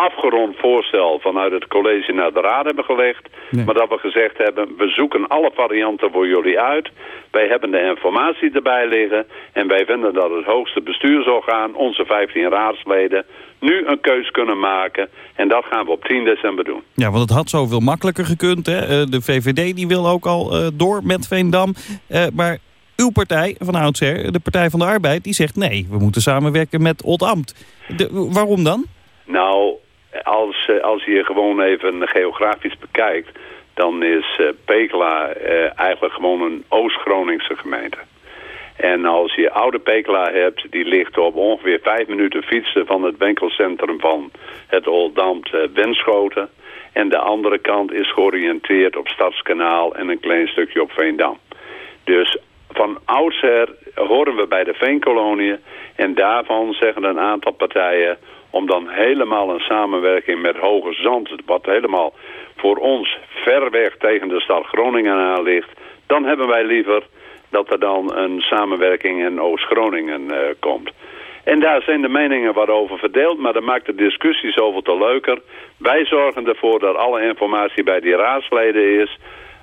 P: afgerond voorstel vanuit het college naar de raad hebben gelegd. Maar dat we gezegd hebben, we zoeken alle varianten voor jullie uit. Wij hebben de informatie erbij liggen. En wij vinden dat het hoogste bestuursorgaan, onze 15 raadsleden, nu een keus kunnen maken. En dat gaan we op 10 december doen.
I: Ja, want het had zoveel makkelijker gekund. Hè? Eh, De VVD die wil ook al eh, door met Veendam. Eh, maar uw partij van oudsher, de Partij van de Arbeid, die zegt nee, we moeten samenwerken met Oldambt. De, waarom dan?
P: Nou, als, eh, als je gewoon even geografisch bekijkt... dan is eh, Pekela eh, eigenlijk gewoon een Oost-Groningse gemeente. En als je oude Pekela hebt, die ligt op ongeveer vijf minuten fietsen... van het winkelcentrum van het Oldambt eh, Wenschoten. En de andere kant is georiënteerd op Stadskanaal en een klein stukje op Veendam. Dus van oudsher horen we bij de Veenkoloniën. En daarvan zeggen een aantal partijen om dan helemaal een samenwerking met Hoge Zand, wat helemaal voor ons ver weg tegen de stad Groningen aan ligt, dan hebben wij liever dat er dan een samenwerking in Oost-Groningen eh, komt. En daar zijn de meningen wat over verdeeld, maar dat maakt de discussie zoveel te leuker. Wij zorgen ervoor dat alle informatie bij die raadsleden is.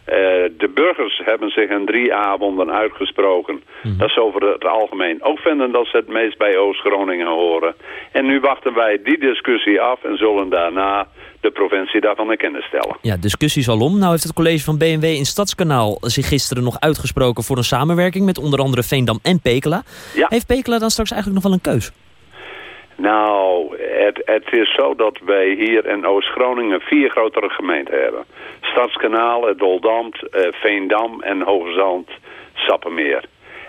P: Eh, de burgers hebben zich in drie avonden uitgesproken. Dat ze over het algemeen ook vinden dat ze het meest bij Oost-Groningen horen. En nu wachten wij die discussie af en zullen daarna de provincie daarvan in kennis stellen.
D: Ja, discussie is al om. Nou heeft het college van BMW in Stadskanaal zich gisteren nog uitgesproken voor een samenwerking met onder andere Veendam en Pekela. Heeft Pekela dan straks eigenlijk nog wel een keus?
P: Nou, het, het is zo dat wij hier in Oost-Groningen vier grotere gemeenten hebben. Stadskanaal, het Doldambt, eh, Veendam en Hoogezand, Sappemeer.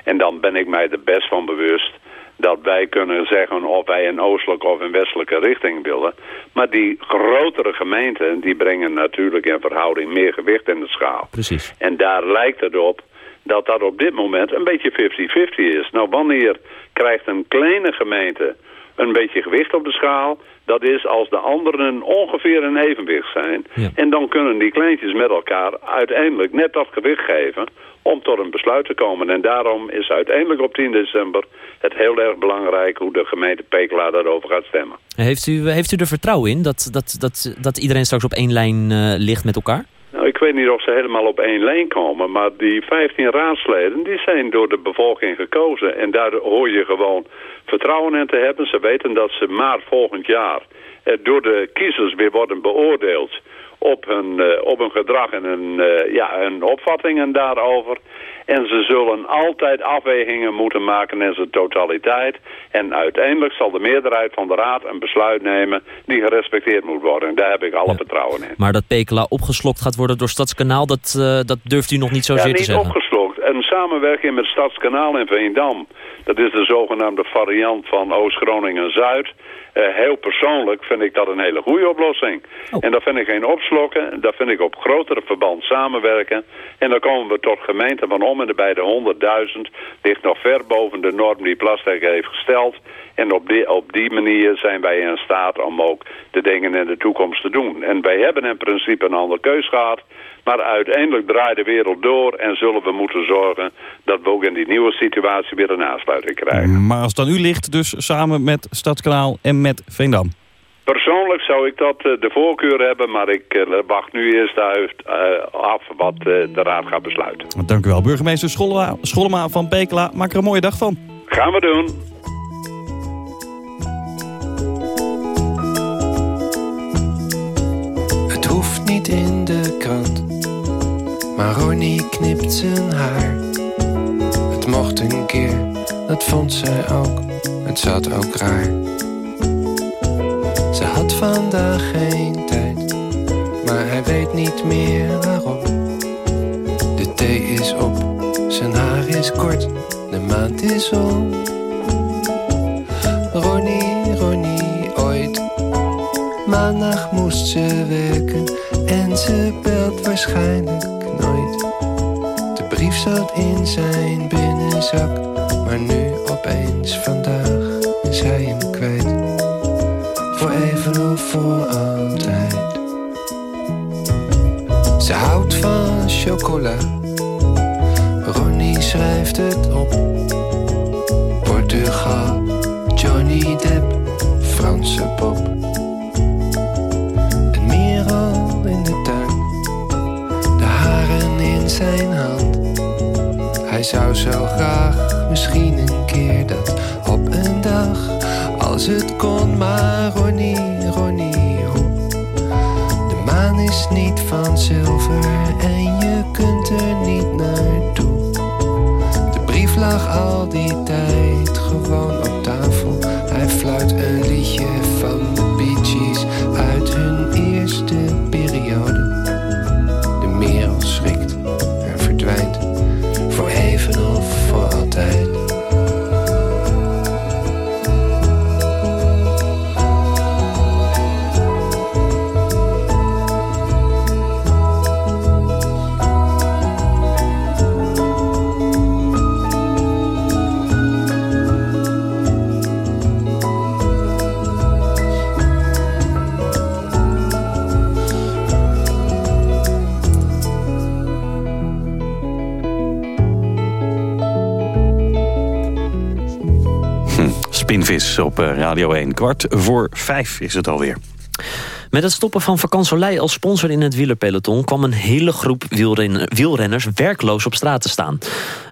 P: En dan ben ik mij er best van bewust dat wij kunnen zeggen of wij in oostelijke of in westelijke richting willen. Maar die grotere gemeenten, die brengen natuurlijk in verhouding meer gewicht in de schaal.
D: Precies.
P: En daar lijkt het op dat dat op dit moment een beetje 50-50 is. Nou, wanneer krijgt een kleine gemeente een beetje gewicht op de schaal? Dat is als de anderen ongeveer in evenwicht zijn. En dan kunnen die kleintjes met elkaar uiteindelijk net dat gewicht geven om tot een besluit te komen. En daarom is uiteindelijk op 10 december het heel erg belangrijk hoe de gemeente Pekela daarover gaat stemmen.
D: Heeft u, heeft u er vertrouwen in dat, dat, dat, dat iedereen straks op één lijn eh, ligt met elkaar?
P: Nou, ik weet niet of ze helemaal op één lijn komen, maar die 15 raadsleden die zijn door de bevolking gekozen. En daar hoor je gewoon vertrouwen in te hebben. Ze weten dat ze maart volgend jaar eh, door de kiezers weer worden beoordeeld op hun, eh, op hun gedrag en hun, eh, ja, hun opvattingen daarover. En ze zullen altijd afwegingen moeten maken in zijn totaliteit. En uiteindelijk zal de meerderheid van de raad een besluit nemen die gerespecteerd moet worden. En daar heb ik alle vertrouwen in.
D: Maar dat Pekela opgeslokt gaat worden door Stadskanaal, dat, eh, dat durft u nog niet zozeer
P: ja,
D: te
P: niet
D: zeggen.
P: opgeslokt. Een samenwerking met Stadskanaal in Veendam. Dat is de zogenaamde variant van Oost-Groningen-Zuid. Eh, heel persoonlijk vind ik dat een hele goede oplossing. En dat vind ik geen opslokken. Dat vind ik op grotere verband samenwerken. En dan komen we tot gemeenten van om en bij de 100.000. Ligt nog ver boven de norm die Plastic heeft gesteld. En op die, op die manier zijn wij in staat om ook de dingen in de toekomst te doen. En wij hebben in principe een andere keus gehad. Maar uiteindelijk draait de wereld door en zullen we moeten zorgen dat we ook in die nieuwe situatie weer een aansluiting krijgen.
I: Maar als het aan u ligt, dus samen met Stadskanaal en met Veendam.
P: Persoonlijk zou ik dat eh, de voorkeur hebben, maar ik eh, wacht nu eerst eh, af wat de raad gaat besluiten.
I: Dank u wel, burgemeester Schollema van Pekela. Maak er een mooie dag van.
P: Gaan we doen.
N: Maar Ronnie knipt zijn haar. Het mocht een keer, dat vond zij ook, het zat ook raar. Ze had vandaag geen tijd, maar hij weet niet meer waarom. De thee is op, zijn haar is kort, de maand is om. Ronnie, Ronnie, ooit Maandag moest ze werken en ze belt waarschijnlijk brief zat in zijn binnenzak, maar nu opeens vandaag is hij hem kwijt. Voor even of voor altijd. Ze houdt van chocola. Ronnie schrijft het op. Portugal, Johnny. Franse pop. Zou zo graag misschien een keer dat op een dag, als het kon, maar Ronnie, Ronnie. De maan is niet van zilver en je kunt er niet naartoe. De brief lag al die tijd gewoon op tafel. Hij fluit een liedje van
C: op eh, Radio 1. Kwart voor vijf is het alweer.
D: Met het stoppen van Vakansolei als sponsor in het wielerpeloton... kwam een hele groep wielren- wielrenners werkloos op straat te staan.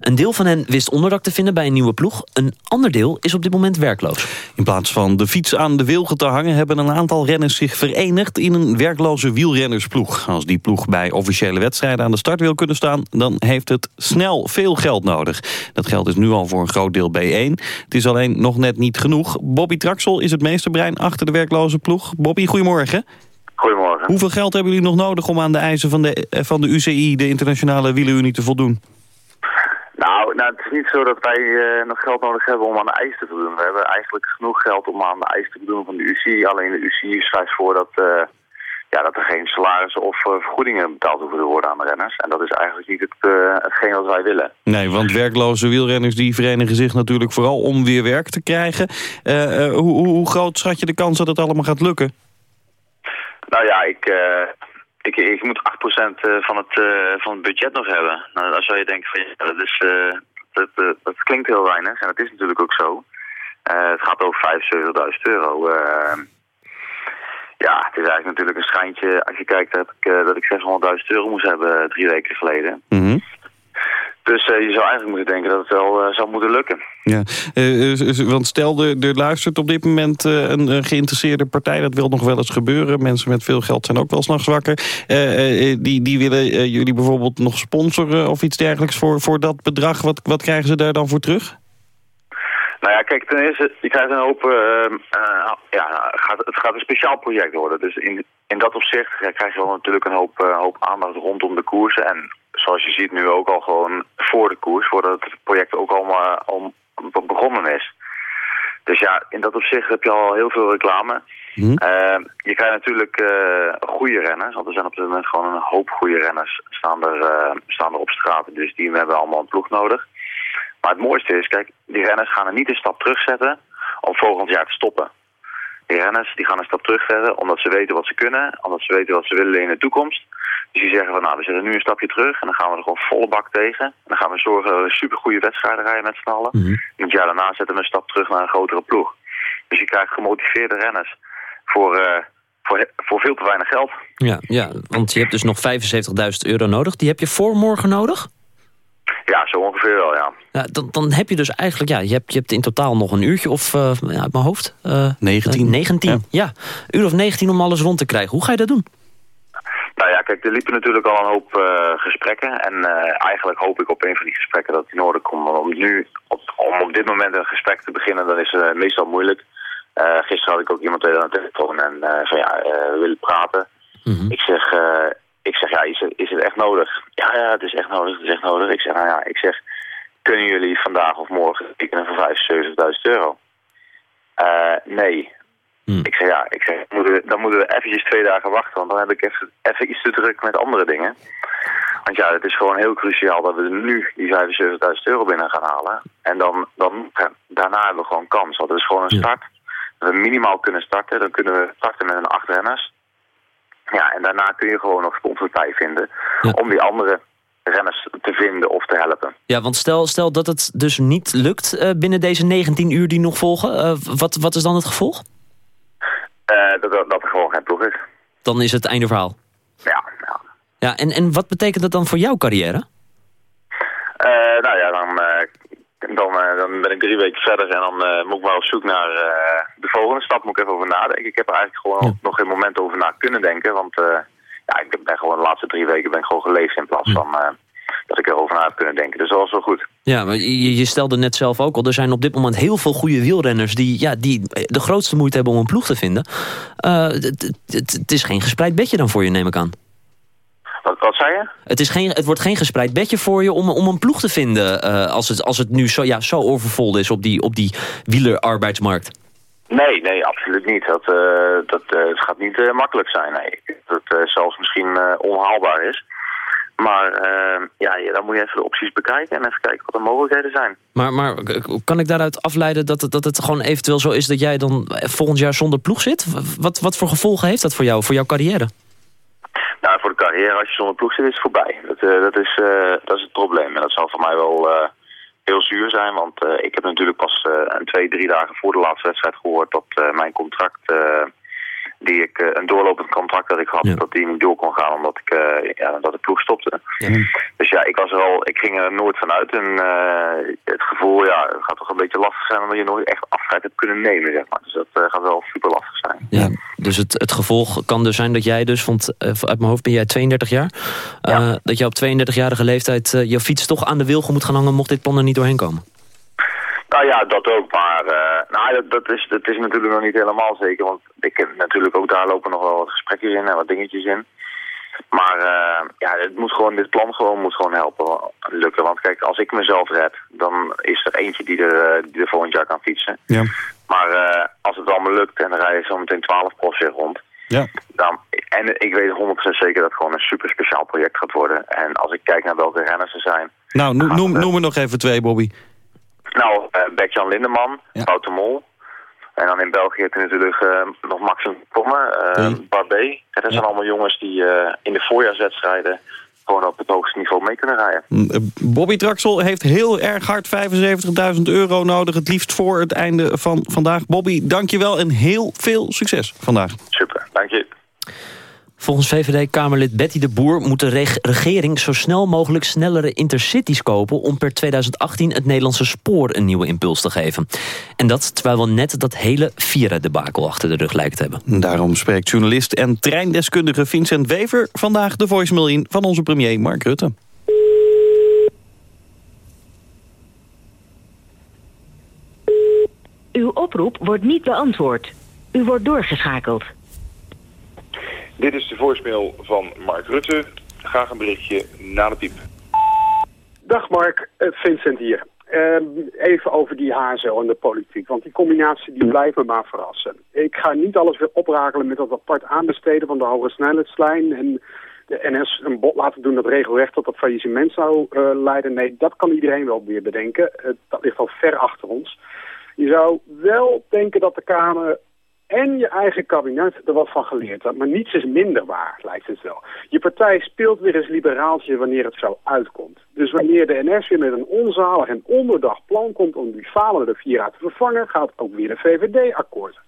D: Een deel van hen wist onderdak te vinden bij een nieuwe ploeg. Een ander deel is op dit moment werkloos.
C: In plaats van de fiets aan de wilgen te hangen... hebben een aantal renners zich verenigd in een werkloze wielrennersploeg. Als die ploeg bij officiële wedstrijden aan de start wil kunnen staan... dan heeft het snel veel geld nodig. Dat geld is nu al voor een groot deel B1. Het is alleen nog net niet genoeg. Bobby Traxel is het meesterbrein achter de werkloze ploeg. Bobby, goedemorgen.
Q: Goedemorgen.
C: Hoeveel geld hebben jullie nog nodig om aan de eisen van de, eh, van de UCI... de Internationale Wielerunie te voldoen?
Q: Nou, nou, het is niet zo dat wij eh, nog geld nodig hebben om aan de eis te voldoen. We hebben eigenlijk genoeg geld om aan de eis te voldoen van de UCI. Alleen de UCI schrijft voor dat, eh, ja, dat er geen salarissen of vergoedingen betaald hoeven te worden aan de renners. En dat is eigenlijk niet het, hetgeen wat wij willen.
C: Nee, want werkloze wielrenners die verenigen zich natuurlijk vooral om weer werk te krijgen. Hoe, hoe, hoe groot schat je de kans dat het allemaal gaat lukken?
Q: Nou ja, ik, eh, ik, ik moet 8% eh, van het, eh, van het budget nog hebben. Nou, dan zou je denken van ja, dat, is, eh, dat, klinkt heel weinig. En dat is natuurlijk ook zo. Het gaat over 75.000 euro. Ja, het is eigenlijk natuurlijk een schijntje. Als je kijkt dat ik, dat ik 600.000 euro moest hebben drie weken geleden. Dus eh, je zou eigenlijk moeten denken dat het wel eh, zou moeten lukken.
C: Ja, eh, want stel, er, er luistert op dit moment een, geïnteresseerde partij. Dat wil nog wel eens gebeuren. Mensen met veel geld zijn ook wel s'nachts wakker. Die, die willen jullie bijvoorbeeld nog sponsoren of iets dergelijks voor, voor dat bedrag. Wat, wat krijgen ze daar dan voor terug?
Q: Nou ja, kijk, ten eerste, je krijgt een hoop, eh, ja, gaat, het gaat een speciaal project worden. Dus in, in dat opzicht krijg je wel natuurlijk een hoop, hoop aandacht rondom de koersen. En zoals je ziet nu ook al gewoon voor de koers, voordat het project ook allemaal al be- begonnen is. Dus ja, in dat opzicht heb je al heel veel reclame. Eh, je krijgt natuurlijk eh, goede renners, want er zijn op dit moment gewoon een hoop goede renners staan er, eh, staan er op straat. Dus die hebben allemaal een ploeg nodig. Maar het mooiste is, kijk, die renners gaan er niet een stap terugzetten om volgend jaar te stoppen. Die renners die gaan een stap terugzetten omdat ze weten wat ze kunnen, omdat ze weten wat ze willen in de toekomst. Dus die zeggen van nou, we zetten nu een stapje terug en dan gaan we er gewoon volle bak tegen. En dan gaan we zorgen dat we super goede wedstrijden rijden met z'n allen. En het jaar daarna zetten we een stap terug naar een grotere ploeg. Dus je krijgt gemotiveerde renners voor, eh, voor, voor veel te weinig geld.
D: Ja, ja, want je hebt dus nog 75.000 euro nodig. Die heb je voor morgen nodig?
Q: Ja, zo ongeveer wel, ja.
D: Ja, dan, dan heb je dus eigenlijk, ja, je hebt, je hebt in totaal nog een uurtje of, eh, ja, uit mijn hoofd. eh,
C: 19.
D: eh, 19, ja. Uur of 19 om alles rond te krijgen. Hoe ga je dat doen?
Q: Nou ja, kijk, er liepen natuurlijk al een hoop eh, gesprekken. En eh, eigenlijk hoop ik op een van die gesprekken dat die in orde komt. Want om nu, op, om op dit moment een gesprek te beginnen, dat is eh, meestal moeilijk. Gisteren had ik ook iemand aan de telefoon en van ja, we willen praten. Ik zeg, ik zeg ja, is het, is het echt nodig? Ja, ja, het is echt nodig, het is echt nodig. Ik zeg, nou ja, ik zeg, kunnen jullie vandaag of morgen tekenen voor 75.000 euro? Eh, nee. Ik zeg ja, ik zeg, dan moeten, we, dan moeten we eventjes twee dagen wachten, want dan heb ik even, even iets te druk met andere dingen. Want ja, het is gewoon heel cruciaal dat we nu die 75.000 euro binnen gaan halen. En dan, dan daarna hebben we gewoon kans, want het is gewoon een start. Dat we minimaal kunnen starten, dan kunnen we starten met een acht renners. Ja, en daarna kun je gewoon nog sponsorpartij vinden om die andere renners te vinden of te helpen.
D: Ja, want stel, stel dat het dus niet lukt eh, binnen deze 19 uur die nog volgen. eh, wat, wat is dan het gevolg?
Q: Eh, dat, dat, er gewoon geen ploeg is.
D: Dan is het einde verhaal.
Q: Ja,
D: Ja, en, en wat betekent dat dan voor jouw carrière?
Q: Eh, nou ja, dan, eh, dan, dan ben ik drie weken verder en dan moet ik maar op zoek naar de volgende stap. Moet ik even over nadenken. Ik heb er eigenlijk gewoon nog geen moment over na kunnen denken. Want ja, ik ben gewoon de laatste drie weken ben ik gewoon geleefd in plaats van dat ik erover na heb kunnen denken. Dus dat was wel goed.
D: Ja, maar je, je stelde net zelf ook al, er zijn op dit moment heel veel goede wielrenners die, ja, die de grootste moeite hebben om een ploeg te vinden. Eh, het- is geen gespreid bedje dan voor je, neem ik aan.
Q: Wat, wat zei je?
D: Het, is geen, het wordt geen gespreid bedje voor je om, om een ploeg te vinden eh, als, het, als het nu zo, ja, zo overvol is op die, op die wielerarbeidsmarkt.
Q: Nee, nee, absoluut niet. Dat, eh, dat het gaat niet makkelijk zijn. Nee. Dat het zelfs misschien onhaalbaar is. Maar eh, ja, dan moet je even de opties bekijken en even kijken wat de mogelijkheden zijn.
D: Maar, maar kan ik daaruit afleiden dat het, dat het gewoon eventueel zo is dat jij dan volgend jaar zonder ploeg zit? Wat, wat voor gevolgen heeft dat voor jou, voor jouw carrière?
Q: Nou, voor de carrière, als je zonder ploeg zit, is het voorbij. Dat, eh, dat, is, eh, dat is het probleem. En dat zal voor mij wel eh, heel zuur zijn. Want eh, ik heb natuurlijk pas eh, een twee, drie dagen voor de laatste wedstrijd gehoord... dat eh, mijn contract, eh, die ik, eh, een doorlopend contract dat ik had... dat die niet door kon gaan omdat ik, eh, ja, dat de ploeg stopte. Dus ja, ik was er al, ik ging er nooit vanuit. En eh, het gevoel, ja, het gaat toch een beetje lastig zijn... omdat je nooit echt afscheid hebt kunnen nemen, zeg maar. Dus dat eh, gaat wel super lastig zijn.
D: Ja, dus het, het gevolg kan dus zijn dat jij dus, want uit mijn hoofd ben jij 32 jaar, eh, dat je op 32-jarige leeftijd je fiets toch aan de wilgen moet gaan hangen mocht dit plan er niet doorheen komen.
Q: Nou ja, dat ook. Maar eh, nou, dat, dat, is, dat is natuurlijk nog niet helemaal zeker. Want ik heb natuurlijk ook daar lopen nog wel wat gesprekken in en wat dingetjes in. Maar eh, ja, het moet gewoon, dit plan gewoon moet gewoon helpen lukken. Want kijk, als ik mezelf red, dan is er eentje die er, eh, die er volgend jaar kan fietsen.
A: Ja.
Q: Maar eh, als het allemaal lukt en dan rij je zo meteen 12 procent rond.
A: Ja.
Q: Dan, en ik weet 100% zeker dat het gewoon een super speciaal project gaat worden. En als ik kijk naar welke renners er zijn.
I: Nou, no- noem, noem er nog even twee, Bobby.
Q: Nou, uh, Bert-Jan Lindeman, Wout de Mol. En dan in België heb je natuurlijk eh, nog Maxim Tomme, uh, Barbé. Dat zijn allemaal jongens die eh, in de voorjaarswedstrijden gewoon op het hoogste niveau mee kunnen rijden.
I: Bobby Traxel heeft heel erg hard 75.000 euro nodig. Het liefst voor het einde van vandaag. Bobby, dank je wel en heel veel succes vandaag.
Q: Super, dank je.
D: Volgens VVD-Kamerlid Betty de Boer moet de reg- regering zo snel mogelijk snellere intercities kopen om per 2018 het Nederlandse spoor een nieuwe impuls te geven. En dat terwijl we net dat hele Vira-debakel achter de rug lijken te hebben.
I: Daarom spreekt journalist en treindeskundige Vincent Wever vandaag de voicemail in van onze premier Mark Rutte.
R: Uw oproep wordt niet beantwoord. U wordt doorgeschakeld.
S: Dit is de voicemail van Mark Rutte. Graag een berichtje na de piep.
T: Dag Mark, eh, Vincent hier. Ehm, even over die HSL en de politiek, want die combinatie die blijft me maar verrassen. Ik ga niet alles weer oprakelen met dat apart aanbesteden van de hoge snelheidslijn en de NS een bod laten doen dat regelrecht tot dat faillissement zou eh, leiden. Nee, dat kan iedereen wel weer bedenken. Eh, dat ligt al ver achter ons. Je zou wel denken dat de Kamer en je eigen kabinet er wat van geleerd had. Maar niets is minder waar, lijkt het wel. Je partij speelt weer eens liberaaltje wanneer het zo uitkomt. Dus wanneer de NS weer met een onzalig en onderdacht plan komt om die falende Vira te vervangen, gaat ook weer de VVD akkoord.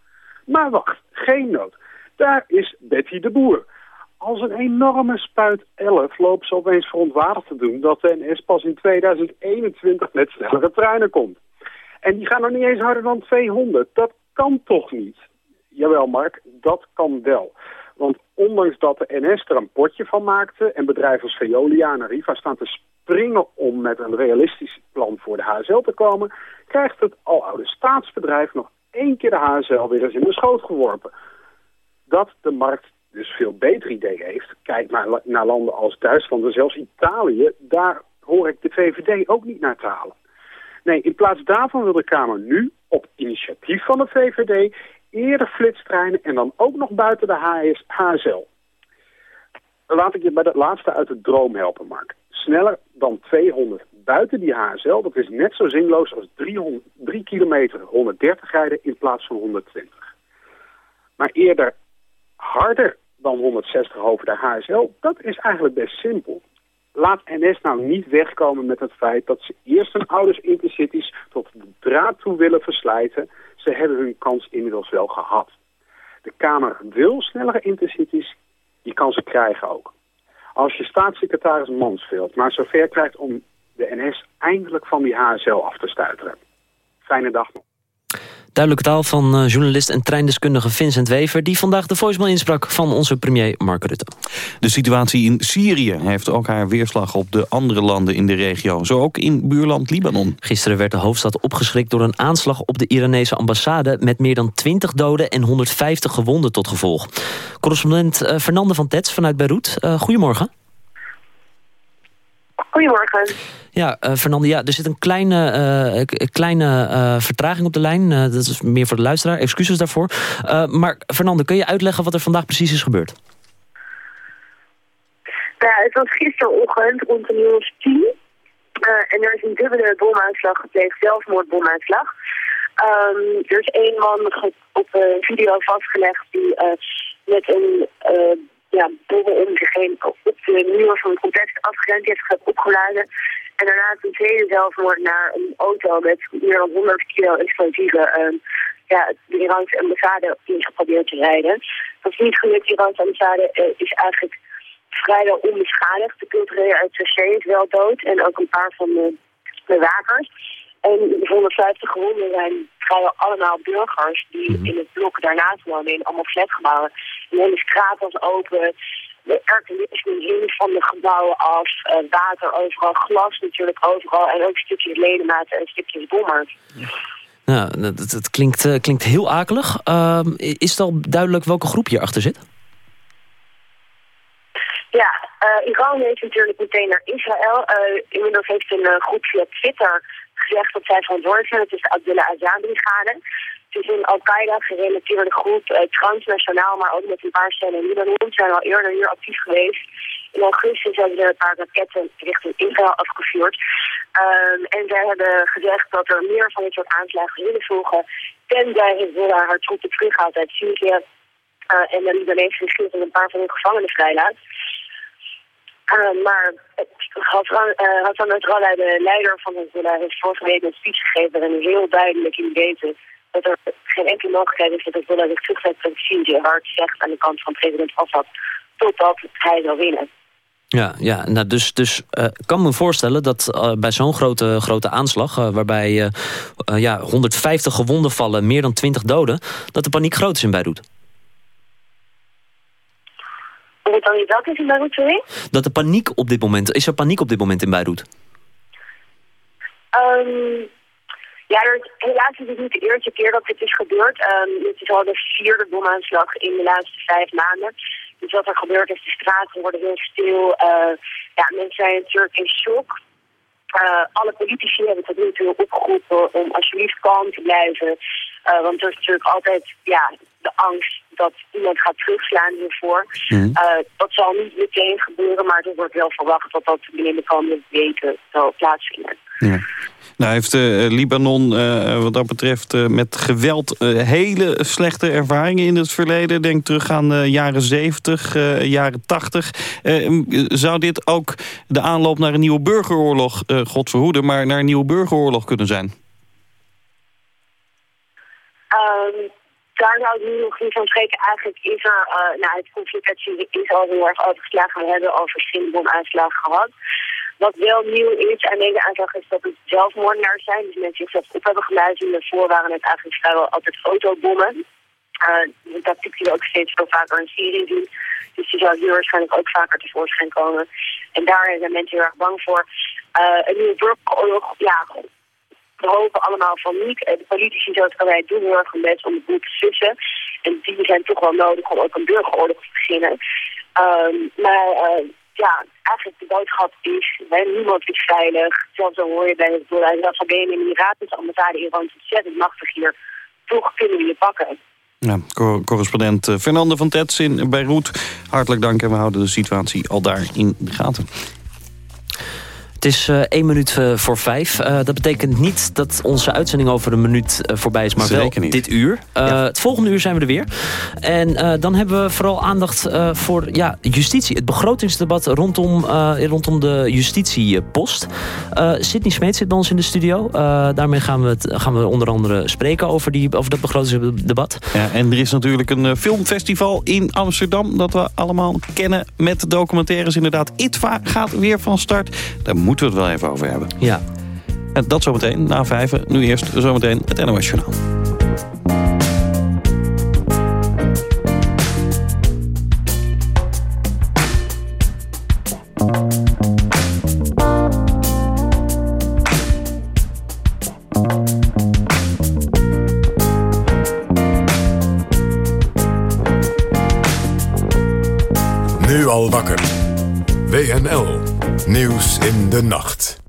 T: Maar wacht, geen nood. Daar is Betty de Boer. Als een enorme spuit 11 loopt ze opeens verontwaardigd te doen dat de NS pas in 2021 met snellere treinen komt. En die gaan nog niet eens harder dan 200. Dat kan toch niet? Jawel, Mark, dat kan wel. Want ondanks dat de NS er een potje van maakte... en bedrijven als Veolia en Arriva staan te springen om met een realistisch plan voor de HSL te komen... krijgt het aloude staatsbedrijf nog één keer de HSL weer eens in de schoot geworpen. Dat de markt dus veel beter idee heeft, kijk maar naar landen als Duitsland en zelfs Italië... daar hoor ik de VVD ook niet naar te halen. Nee, in plaats daarvan wil de Kamer nu, op initiatief van de VVD eerder flitstreinen en dan ook nog buiten de HS, HSL. Laat ik je bij dat laatste uit de droom helpen, Mark. Sneller dan 200 buiten die HSL, dat is net zo zinloos als 300, 3 kilometer 130 rijden in plaats van 120. Maar eerder harder dan 160 over de HSL, dat is eigenlijk best simpel. Laat NS nou niet wegkomen met het feit dat ze eerst hun ouders intercities tot de draad toe willen verslijten. Ze hebben hun kans inmiddels wel gehad. De Kamer wil snellere intercities, die kan ze krijgen ook. Als je staatssecretaris Mansveld maar zover krijgt om de NS eindelijk van die HSL af te stuiteren. Fijne dag nog.
D: Duidelijke taal van eh, journalist en treindeskundige Vincent Wever... die vandaag de voicemail insprak van onze premier Mark Rutte.
O: De situatie in Syrië heeft ook haar weerslag op de andere landen in de regio. Zo ook in buurland Libanon.
D: Gisteren werd de hoofdstad opgeschrikt door een aanslag op de Iranese ambassade... met meer dan 20 doden en 150 gewonden tot gevolg. Correspondent eh, Fernande van Tets vanuit Beirut. Eh, goedemorgen.
U: Goedemorgen.
D: Ja, eh Fernande, ja, er zit een kleine, eh, kleine eh, vertraging op de lijn. Dat is meer voor de luisteraar. Excuses daarvoor. Maar Fernande, kun je uitleggen wat er vandaag precies is gebeurd?
U: Ja, het was gisterochtend rond een uur of tien. En er is een dubbele bomaanslag gepleegd, zelfmoordbomaanslag. Ehm, er is één man op een video vastgelegd die met een ja, bom om zich heen op de muur van het complex afgerend heeft ge- opgeladen. En daarna een tweede zelfmoord naar een auto met meer dan 100 kilo explosieven ehm, ja, de Iraanse ambassade in geprobeerd te rijden. Dat is niet gelukt. De Iraanse ambassade eh, is eigenlijk vrijwel onbeschadigd. De culturele attaché is wel dood en ook een paar van de bewakers. En de 150 gewonden zijn vrijwel allemaal burgers die in het blok daarnaast wonen, in allemaal flatgebouwen. De hele straat was open, de airconditioning hing van de gebouwen af, eh, water overal, glas natuurlijk overal en ook stukjes ledematen en stukjes bommer.
D: Nou, het klinkt, eh, klinkt heel akelig. Ehm, is het al duidelijk welke groep hierachter zit?
U: Ja, eh, Iran heeft natuurlijk meteen naar Israël. Inmiddels heeft een groep via Twitter gezegd dat zij verantwoordelijk zijn. Het is de Abdullah Azam-brigade. Het is een Al-Qaeda gerelateerde groep, eh, transnationaal, maar ook met een paar cellen in Libanon. Zijn al eerder hier actief geweest. In augustus hebben ze een paar raketten richting Israël afgevuurd. Ehm, en zij hebben gezegd dat er meer van dit soort aanslagen zullen volgen. Tenzij Hezbollah haar troepen terughaalt uit Syrië. eh, en de Libanese regering een paar van hun gevangenen vrijlaat. Uh, maar Hassan, Nasrallah, de leider van Hezbollah, heeft vorige week een speech gegeven en heel duidelijk in weten dat er geen enkele mogelijkheid is dat Hezbollah zich terugzet tot Syrië, hard zegt aan de kant van president Assad, totdat hij zal winnen.
D: Ja, ja nou dus, dus eh, kan me voorstellen dat eh, bij zo'n grote, grote aanslag... eh, waarbij eh, eh, ja, 150 gewonden vallen, meer dan 20 doden... dat de paniek groot is in Beirut.
U: Het dan niet dat is in Beirut, sorry?
D: Dat de paniek op dit moment... Is er paniek op dit moment in Beirut?
U: Um, ja, er is, helaas is het niet de eerste keer dat dit is gebeurd. Um, het is al de vierde bomaanslag in de laatste vijf maanden. Dus wat er gebeurt is, de straten worden heel stil. Uh, ja, mensen zijn natuurlijk in shock. Uh, alle politici hebben tot nu toe opgeroepen om alsjeblieft kalm te blijven. Uh, want er is natuurlijk altijd ja, de angst dat iemand gaat terugslaan hiervoor. Mm. Uh, dat zal niet meteen gebeuren, maar er wordt wel verwacht dat dat binnen de komende weken zal plaatsvinden.
O: Ja. Nou heeft uh, Libanon uh, wat dat betreft uh, met geweld hele slechte ervaringen in het verleden. Denk terug aan de jaren 70, jaren 80. zou dit ook de aanloop naar een nieuwe burgeroorlog, God verhoede, maar naar een nieuwe burgeroorlog kunnen zijn?
U: Um, daar zou ik nu nog niet van spreken. Eigenlijk is er, uh, nou, het conflict is al heel erg overgeslagen. We hebben al verschillende bomaanslagen gehad. Wat wel nieuw is aan deze aanslag is dat het zelfmoordenaars zijn. Dus mensen die zelf op hebben geluisterd. Daarvoor waren het eigenlijk vrijwel altijd autobommen. Uh, die tactiek die we ook steeds veel vaker in Syrië. Dus die zal hier waarschijnlijk ook vaker tevoorschijn komen. En daar zijn mensen heel erg bang voor. Uh, een nieuwe burgeroorlog, ja, we hopen allemaal van niet. De politici, zoals wij doen, heel erg best om het boel te sussen. En die zijn toch wel nodig om ook een burgeroorlog te beginnen. Um, maar uh, ja, eigenlijk de boodschap is, niemand is veilig. Zelfs dan hoor je bij het Boerderij dat van de is de ambassade Iran is ontzettend machtig hier. Toch kunnen we je pakken.
O: Ja, cor correspondent uh, Fernande van Tets in Beirut. Hartelijk dank en we houden de situatie al daar in de gaten.
D: Het is uh, één minuut uh, voor vijf. Uh, dat betekent niet dat onze uitzending over een minuut voorbij is, maar
C: Zeker
D: wel
C: niet.
D: dit uur.
C: Ja.
D: Het volgende uur zijn we er weer. En dan hebben we vooral aandacht voor ja, justitie. Het begrotingsdebat rondom, rondom de justitiepost. Sidney Smeet zit bij ons in de studio. daarmee gaan we, het, gaan we onder andere spreken over, die, over dat begrotingsdebat.
C: Ja, en er is natuurlijk een filmfestival in Amsterdam... dat we allemaal kennen met documentaires. Inderdaad, ITVA gaat weer van start. Daar moeten we het wel even over hebben.
D: Ja.
C: En dat zometeen, na vijven. Nu eerst zometeen het NOS Journaal.
B: Nu al wakker. WNL. Nieuws in de nacht.